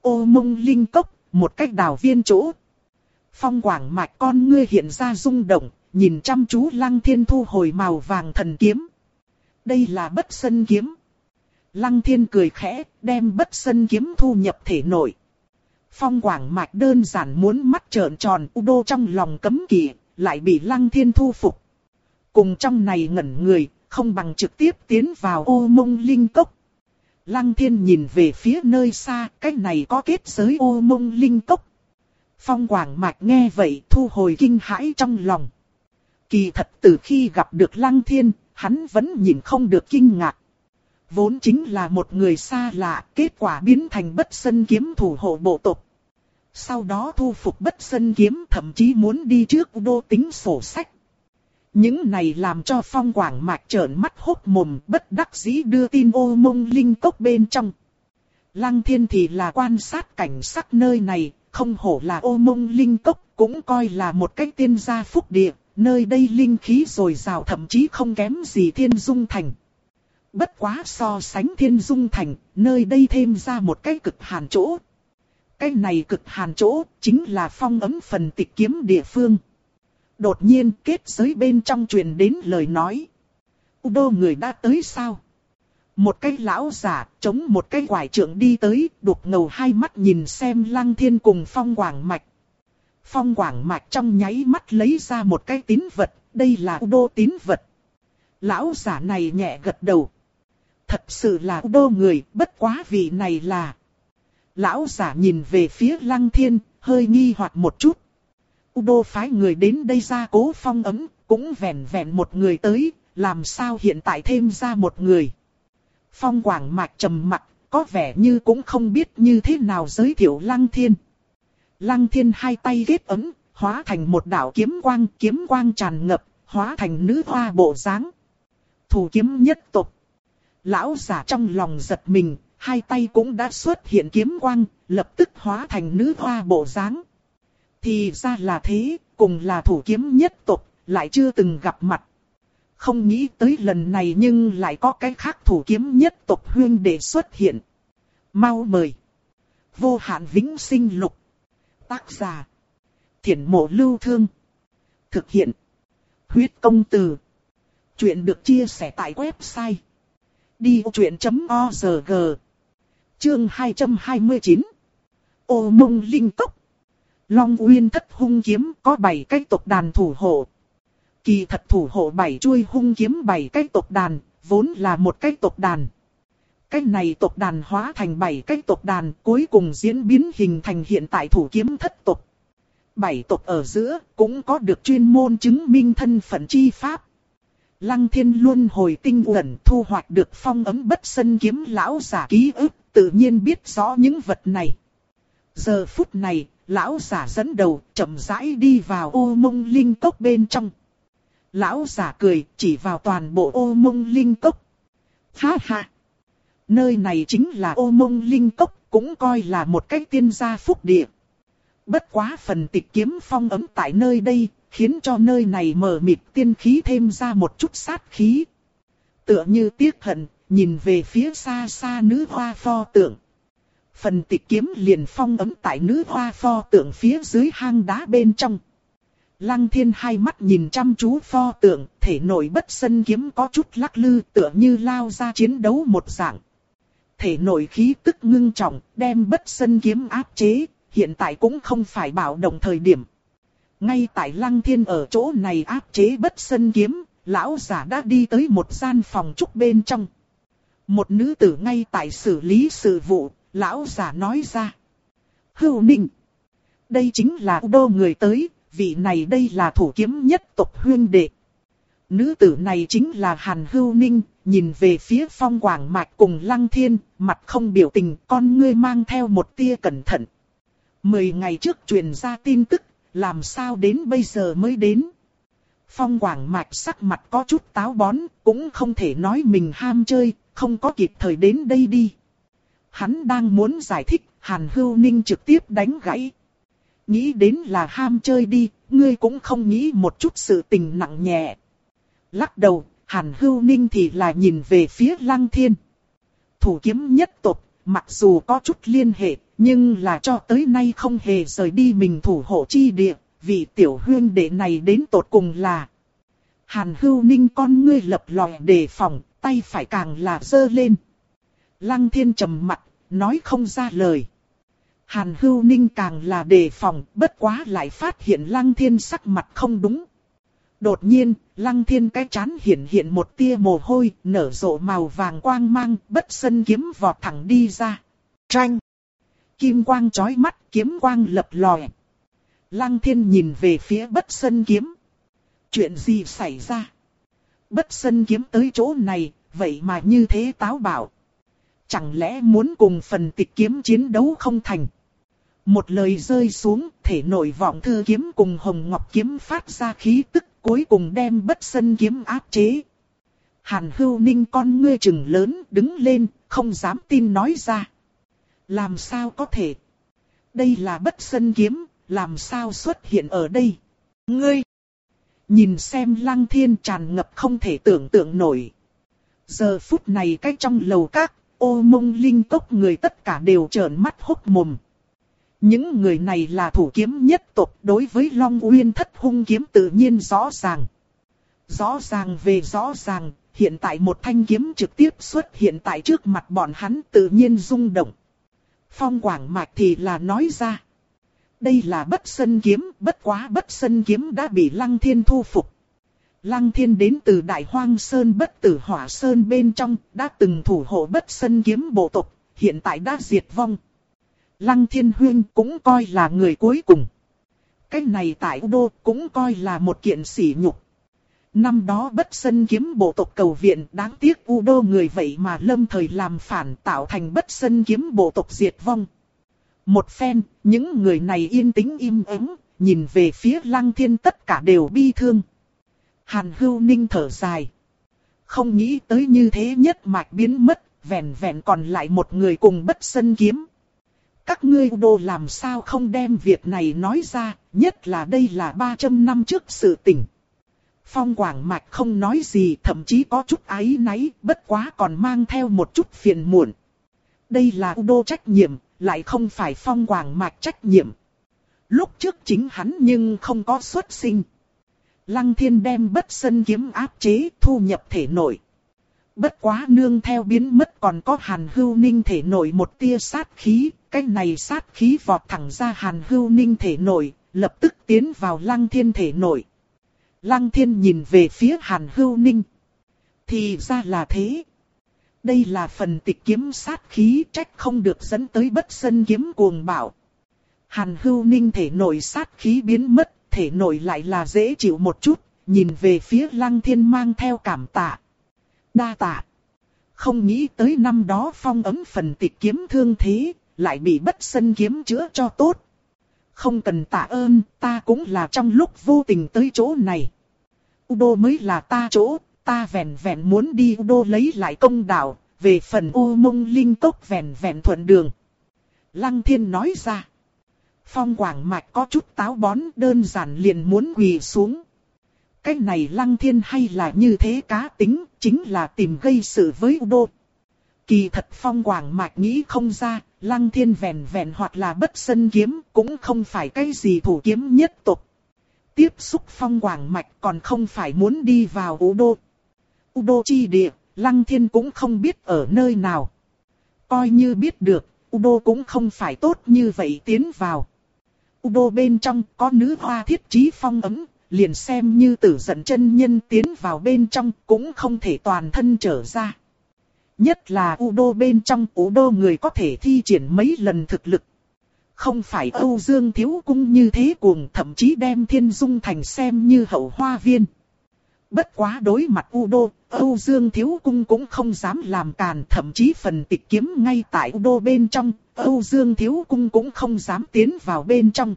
Ô mông linh cốc, một cách đào viên chỗ, Phong quảng mạch con ngươi hiện ra rung động, nhìn chăm chú lăng thiên thu hồi màu vàng thần kiếm. Đây là bất sân kiếm. Lăng thiên cười khẽ, đem bất sân kiếm thu nhập thể nội. Phong quảng mạch đơn giản muốn mắt trợn tròn u đô trong lòng cấm kỵ, lại bị lăng thiên thu phục. Cùng trong này ngẩn người, không bằng trực tiếp tiến vào ô mông linh cốc. Lăng thiên nhìn về phía nơi xa, cách này có kết giới ô mông linh cốc. Phong Quảng Mạch nghe vậy thu hồi kinh hãi trong lòng. Kỳ thật từ khi gặp được Lăng Thiên, hắn vẫn nhìn không được kinh ngạc. Vốn chính là một người xa lạ, kết quả biến thành bất sân kiếm thủ hộ bộ tộc. Sau đó thu phục bất sân kiếm thậm chí muốn đi trước đô tính sổ sách. Những này làm cho phong quảng mạch trợn mắt hốt mồm bất đắc dĩ đưa tin ô mông linh cốc bên trong. Lăng thiên thì là quan sát cảnh sắc nơi này, không hổ là ô mông linh cốc, cũng coi là một cách tiên gia phúc địa, nơi đây linh khí rồi rào thậm chí không kém gì thiên dung thành. Bất quá so sánh thiên dung thành, nơi đây thêm ra một cái cực hàn chỗ. Cái này cực hàn chỗ, chính là phong ấm phần tịch kiếm địa phương. Đột nhiên kết giới bên trong truyền đến lời nói. Udo người đã tới sao? Một cái lão giả chống một cái quải trưởng đi tới, đục ngầu hai mắt nhìn xem lăng thiên cùng phong quảng mạch. Phong quảng mạch trong nháy mắt lấy ra một cái tín vật, đây là đô tín vật. Lão giả này nhẹ gật đầu. Thật sự là đô người, bất quá vị này là. Lão giả nhìn về phía lăng thiên, hơi nghi hoặc một chút. Udo phái người đến đây ra cố phong ấm, cũng vẹn vẹn một người tới, làm sao hiện tại thêm ra một người. Phong Quảng mạc trầm mặt, có vẻ như cũng không biết như thế nào giới thiệu Lăng Thiên. Lăng Thiên hai tay ghép ấm, hóa thành một đạo kiếm quang, kiếm quang tràn ngập, hóa thành nữ hoa bộ dáng. Thủ kiếm nhất tục. Lão giả trong lòng giật mình, hai tay cũng đã xuất hiện kiếm quang, lập tức hóa thành nữ hoa bộ dáng. Thì ra là thế, cùng là thủ kiếm nhất tộc, lại chưa từng gặp mặt không nghĩ tới lần này nhưng lại có cái khác thủ kiếm nhất tộc huyên để xuất hiện. Mau mời. Vô hạn vĩnh sinh lục. Tác giả. Thiển mộ lưu thương. Thực hiện. Huyết công từ. Chuyện được chia sẻ tại website. Đi truyện.org Chương 229 Ô mông linh tốc Long Uyên thất hung kiếm có 7 cái tộc đàn thủ hộ. Kỳ thật thủ hộ 7 chuôi hung kiếm 7 cái tộc đàn, vốn là một cái tộc đàn. Cái này tộc đàn hóa thành 7 cái tộc đàn cuối cùng diễn biến hình thành hiện tại thủ kiếm thất tộc. Bảy tộc ở giữa cũng có được chuyên môn chứng minh thân phận chi pháp. Lăng thiên luôn hồi tinh uẩn thu hoạch được phong ấm bất sân kiếm lão giả ký ức, tự nhiên biết rõ những vật này. Giờ phút này, lão giả dẫn đầu, chậm rãi đi vào ô mông linh cốc bên trong. Lão giả cười, chỉ vào toàn bộ ô mông linh cốc. Ha ha! Nơi này chính là ô mông linh cốc, cũng coi là một cái tiên gia phúc địa. Bất quá phần tịch kiếm phong ấm tại nơi đây, khiến cho nơi này mờ mịt tiên khí thêm ra một chút sát khí. Tựa như tiếc hận, nhìn về phía xa xa nữ hoa pho tượng. Phần tịch kiếm liền phong ấm tại nữ hoa pho tượng phía dưới hang đá bên trong. Lăng thiên hai mắt nhìn chăm chú pho tượng, thể nội bất sân kiếm có chút lắc lư tựa như lao ra chiến đấu một dạng. Thể nội khí tức ngưng trọng, đem bất sân kiếm áp chế, hiện tại cũng không phải bảo động thời điểm. Ngay tại lăng thiên ở chỗ này áp chế bất sân kiếm, lão giả đã đi tới một gian phòng trúc bên trong. Một nữ tử ngay tại xử lý sự vụ, lão giả nói ra. Hưu ninh. Đây chính là đô người tới, vị này đây là thủ kiếm nhất tộc huyên đệ. Nữ tử này chính là Hàn Hưu Ninh, nhìn về phía phong quảng mạch cùng lăng thiên, mặt không biểu tình, con ngươi mang theo một tia cẩn thận. Mười ngày trước truyền ra tin tức, làm sao đến bây giờ mới đến. Phong quảng mạch sắc mặt có chút táo bón, cũng không thể nói mình ham chơi, không có kịp thời đến đây đi. Hắn đang muốn giải thích, Hàn Hưu Ninh trực tiếp đánh gãy. Nghĩ đến là ham chơi đi, ngươi cũng không nghĩ một chút sự tình nặng nhẹ. Lắc đầu, Hàn Hưu Ninh thì là nhìn về phía Lăng Thiên. Thủ kiếm nhất tộc, mặc dù có chút liên hệ, nhưng là cho tới nay không hề rời đi mình thủ hộ chi địa, vị tiểu huyên đệ này đến tột cùng là. Hàn hưu ninh con ngươi lập lòe đề phòng, tay phải càng là dơ lên. Lăng thiên trầm mặt, nói không ra lời. Hàn hưu ninh càng là đề phòng, bất quá lại phát hiện lăng thiên sắc mặt không đúng. Đột nhiên, lăng thiên cái chán hiện hiện một tia mồ hôi, nở rộ màu vàng quang mang, bất sân kiếm vọt thẳng đi ra. Tranh! Kim quang chói mắt, kiếm quang lập lòe. Lăng thiên nhìn về phía bất sân kiếm. Chuyện gì xảy ra? Bất sân kiếm tới chỗ này, vậy mà như thế táo bạo. Chẳng lẽ muốn cùng phần tịch kiếm chiến đấu không thành? Một lời rơi xuống, thể nội vọng thư kiếm cùng hồng ngọc kiếm phát ra khí tức cuối cùng đem bất sân kiếm áp chế. Hàn hưu ninh con ngươi chừng lớn đứng lên, không dám tin nói ra. Làm sao có thể? Đây là bất sân kiếm, làm sao xuất hiện ở đây? Ngươi! Nhìn xem lăng thiên tràn ngập không thể tưởng tượng nổi. Giờ phút này cách trong lầu các, ô mông linh tốc người tất cả đều trợn mắt hốc mồm. Những người này là thủ kiếm nhất tộc đối với Long Uyên thất hung kiếm tự nhiên rõ ràng. Rõ ràng về rõ ràng, hiện tại một thanh kiếm trực tiếp xuất hiện tại trước mặt bọn hắn tự nhiên rung động. Phong Quảng Mạch thì là nói ra. Đây là bất sân kiếm, bất quá bất sân kiếm đã bị Lăng Thiên thu phục. Lăng Thiên đến từ Đại Hoang Sơn bất tử hỏa sơn bên trong, đã từng thủ hộ bất sân kiếm bộ tộc, hiện tại đã diệt vong. Lăng Thiên Huyên cũng coi là người cuối cùng. Cái này tại Đô cũng coi là một kiện sỉ nhục. Năm đó bất sân kiếm bộ tộc cầu viện đáng tiếc u đô người vậy mà lâm thời làm phản tạo thành bất sân kiếm bộ tộc diệt vong. Một phen, những người này yên tĩnh im ắng, nhìn về phía lăng thiên tất cả đều bi thương. Hàn hưu ninh thở dài. Không nghĩ tới như thế nhất mạch biến mất, vẹn vẹn còn lại một người cùng bất sân kiếm. Các ngươi đô làm sao không đem việc này nói ra, nhất là đây là 300 năm trước sự tình. Phong Quảng Mạch không nói gì thậm chí có chút áy náy, bất quá còn mang theo một chút phiền muộn. Đây là đô trách nhiệm, lại không phải Phong Quảng Mạch trách nhiệm. Lúc trước chính hắn nhưng không có xuất sinh. Lăng thiên đem bất sân kiếm áp chế thu nhập thể nội. Bất quá nương theo biến mất còn có hàn hưu ninh thể nội một tia sát khí, cái này sát khí vọt thẳng ra hàn hưu ninh thể nội, lập tức tiến vào lăng thiên thể nội. Lăng thiên nhìn về phía hàn hưu ninh. Thì ra là thế. Đây là phần tịch kiếm sát khí trách không được dẫn tới bất sân kiếm cuồng bạo. Hàn hưu ninh thể nội sát khí biến mất, thể nội lại là dễ chịu một chút, nhìn về phía lăng thiên mang theo cảm tạ. Đa tạ. Không nghĩ tới năm đó phong ấm phần tịch kiếm thương thế, lại bị bất sân kiếm chữa cho tốt. Không cần tạ ơn, ta cũng là trong lúc vô tình tới chỗ này. Udo mới là ta chỗ, ta vẹn vẹn muốn đi Udo lấy lại công đạo, về phần U mông linh tốc vẹn vẹn thuận đường. Lăng thiên nói ra. Phong quảng mạch có chút táo bón đơn giản liền muốn quỳ xuống. Cái này lăng thiên hay là như thế cá tính, chính là tìm gây sự với Udo. Kỳ thật phong quảng mạch nghĩ không ra, lăng thiên vẹn vẹn hoặc là bất sân kiếm, cũng không phải cái gì thủ kiếm nhất tục. Tiếp xúc phong quảng mạch còn không phải muốn đi vào Udo. đô chi địa, lăng thiên cũng không biết ở nơi nào. Coi như biết được, Udo cũng không phải tốt như vậy tiến vào. Udo bên trong có nữ hoa thiết trí phong ấm, liền xem như tử giận chân nhân tiến vào bên trong cũng không thể toàn thân trở ra. Nhất là Udo bên trong Udo người có thể thi triển mấy lần thực lực. Không phải Âu Dương Thiếu Cung như thế cuồng thậm chí đem thiên dung thành xem như hậu hoa viên. Bất quá đối mặt Udo, Âu Dương Thiếu Cung cũng không dám làm càn thậm chí phần tịch kiếm ngay tại Udo bên trong, Âu Dương Thiếu Cung cũng không dám tiến vào bên trong.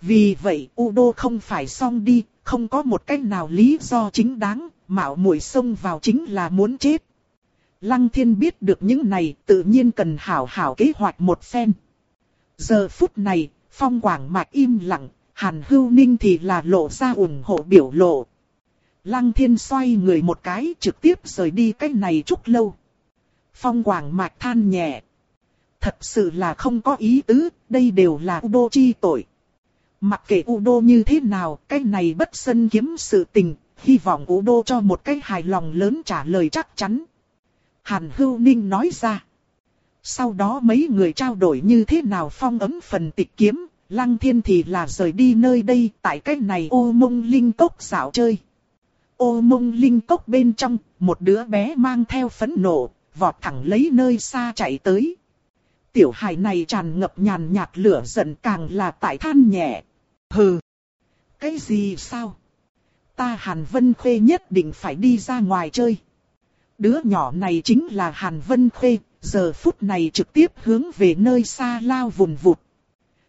Vì vậy Udo không phải xong đi, không có một cách nào lý do chính đáng, mạo muội xông vào chính là muốn chết. Lăng thiên biết được những này tự nhiên cần hảo hảo kế hoạch một phen. Giờ phút này, phong quảng mạc im lặng, hàn hưu ninh thì là lộ ra ủng hộ biểu lộ. Lăng thiên xoay người một cái trực tiếp rời đi cách này chút lâu. Phong quảng mạc than nhẹ. Thật sự là không có ý tứ, đây đều là Udo chi tội. Mặc kệ Udo như thế nào, cái này bất sân kiếm sự tình, hy vọng Udo cho một cái hài lòng lớn trả lời chắc chắn. Hàn Hưu Ninh nói ra. Sau đó mấy người trao đổi như thế nào phong ấm phần tịch kiếm, Lăng Thiên thì là rời đi nơi đây tại cái này ô mông linh cốc dạo chơi. Ô mông linh cốc bên trong, một đứa bé mang theo phấn nộ, vọt thẳng lấy nơi xa chạy tới. Tiểu hài này tràn ngập nhàn nhạt lửa giận càng là tại than nhẹ. Hừ. Cái gì sao? Ta Hàn Vân Khuê nhất định phải đi ra ngoài chơi. Đứa nhỏ này chính là Hàn Vân Khuê, giờ phút này trực tiếp hướng về nơi xa lao vùng vụt.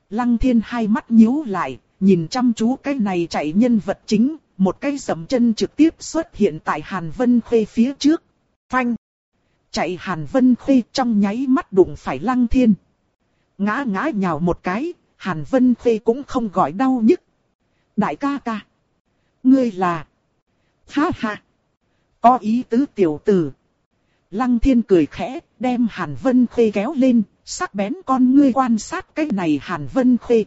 Lăng thiên hai mắt nhíu lại, nhìn chăm chú cái này chạy nhân vật chính, một cái sầm chân trực tiếp xuất hiện tại Hàn Vân Khuê phía trước. Phanh! Chạy Hàn Vân Khuê trong nháy mắt đụng phải lăng thiên. Ngã ngã nhào một cái, Hàn Vân Khuê cũng không gọi đau nhức. Đại ca ca! Ngươi là... Ha ha! Có ý tứ tiểu tử. Lăng thiên cười khẽ, đem Hàn Vân Khê kéo lên, sắc bén con ngươi quan sát cái này Hàn Vân Khê.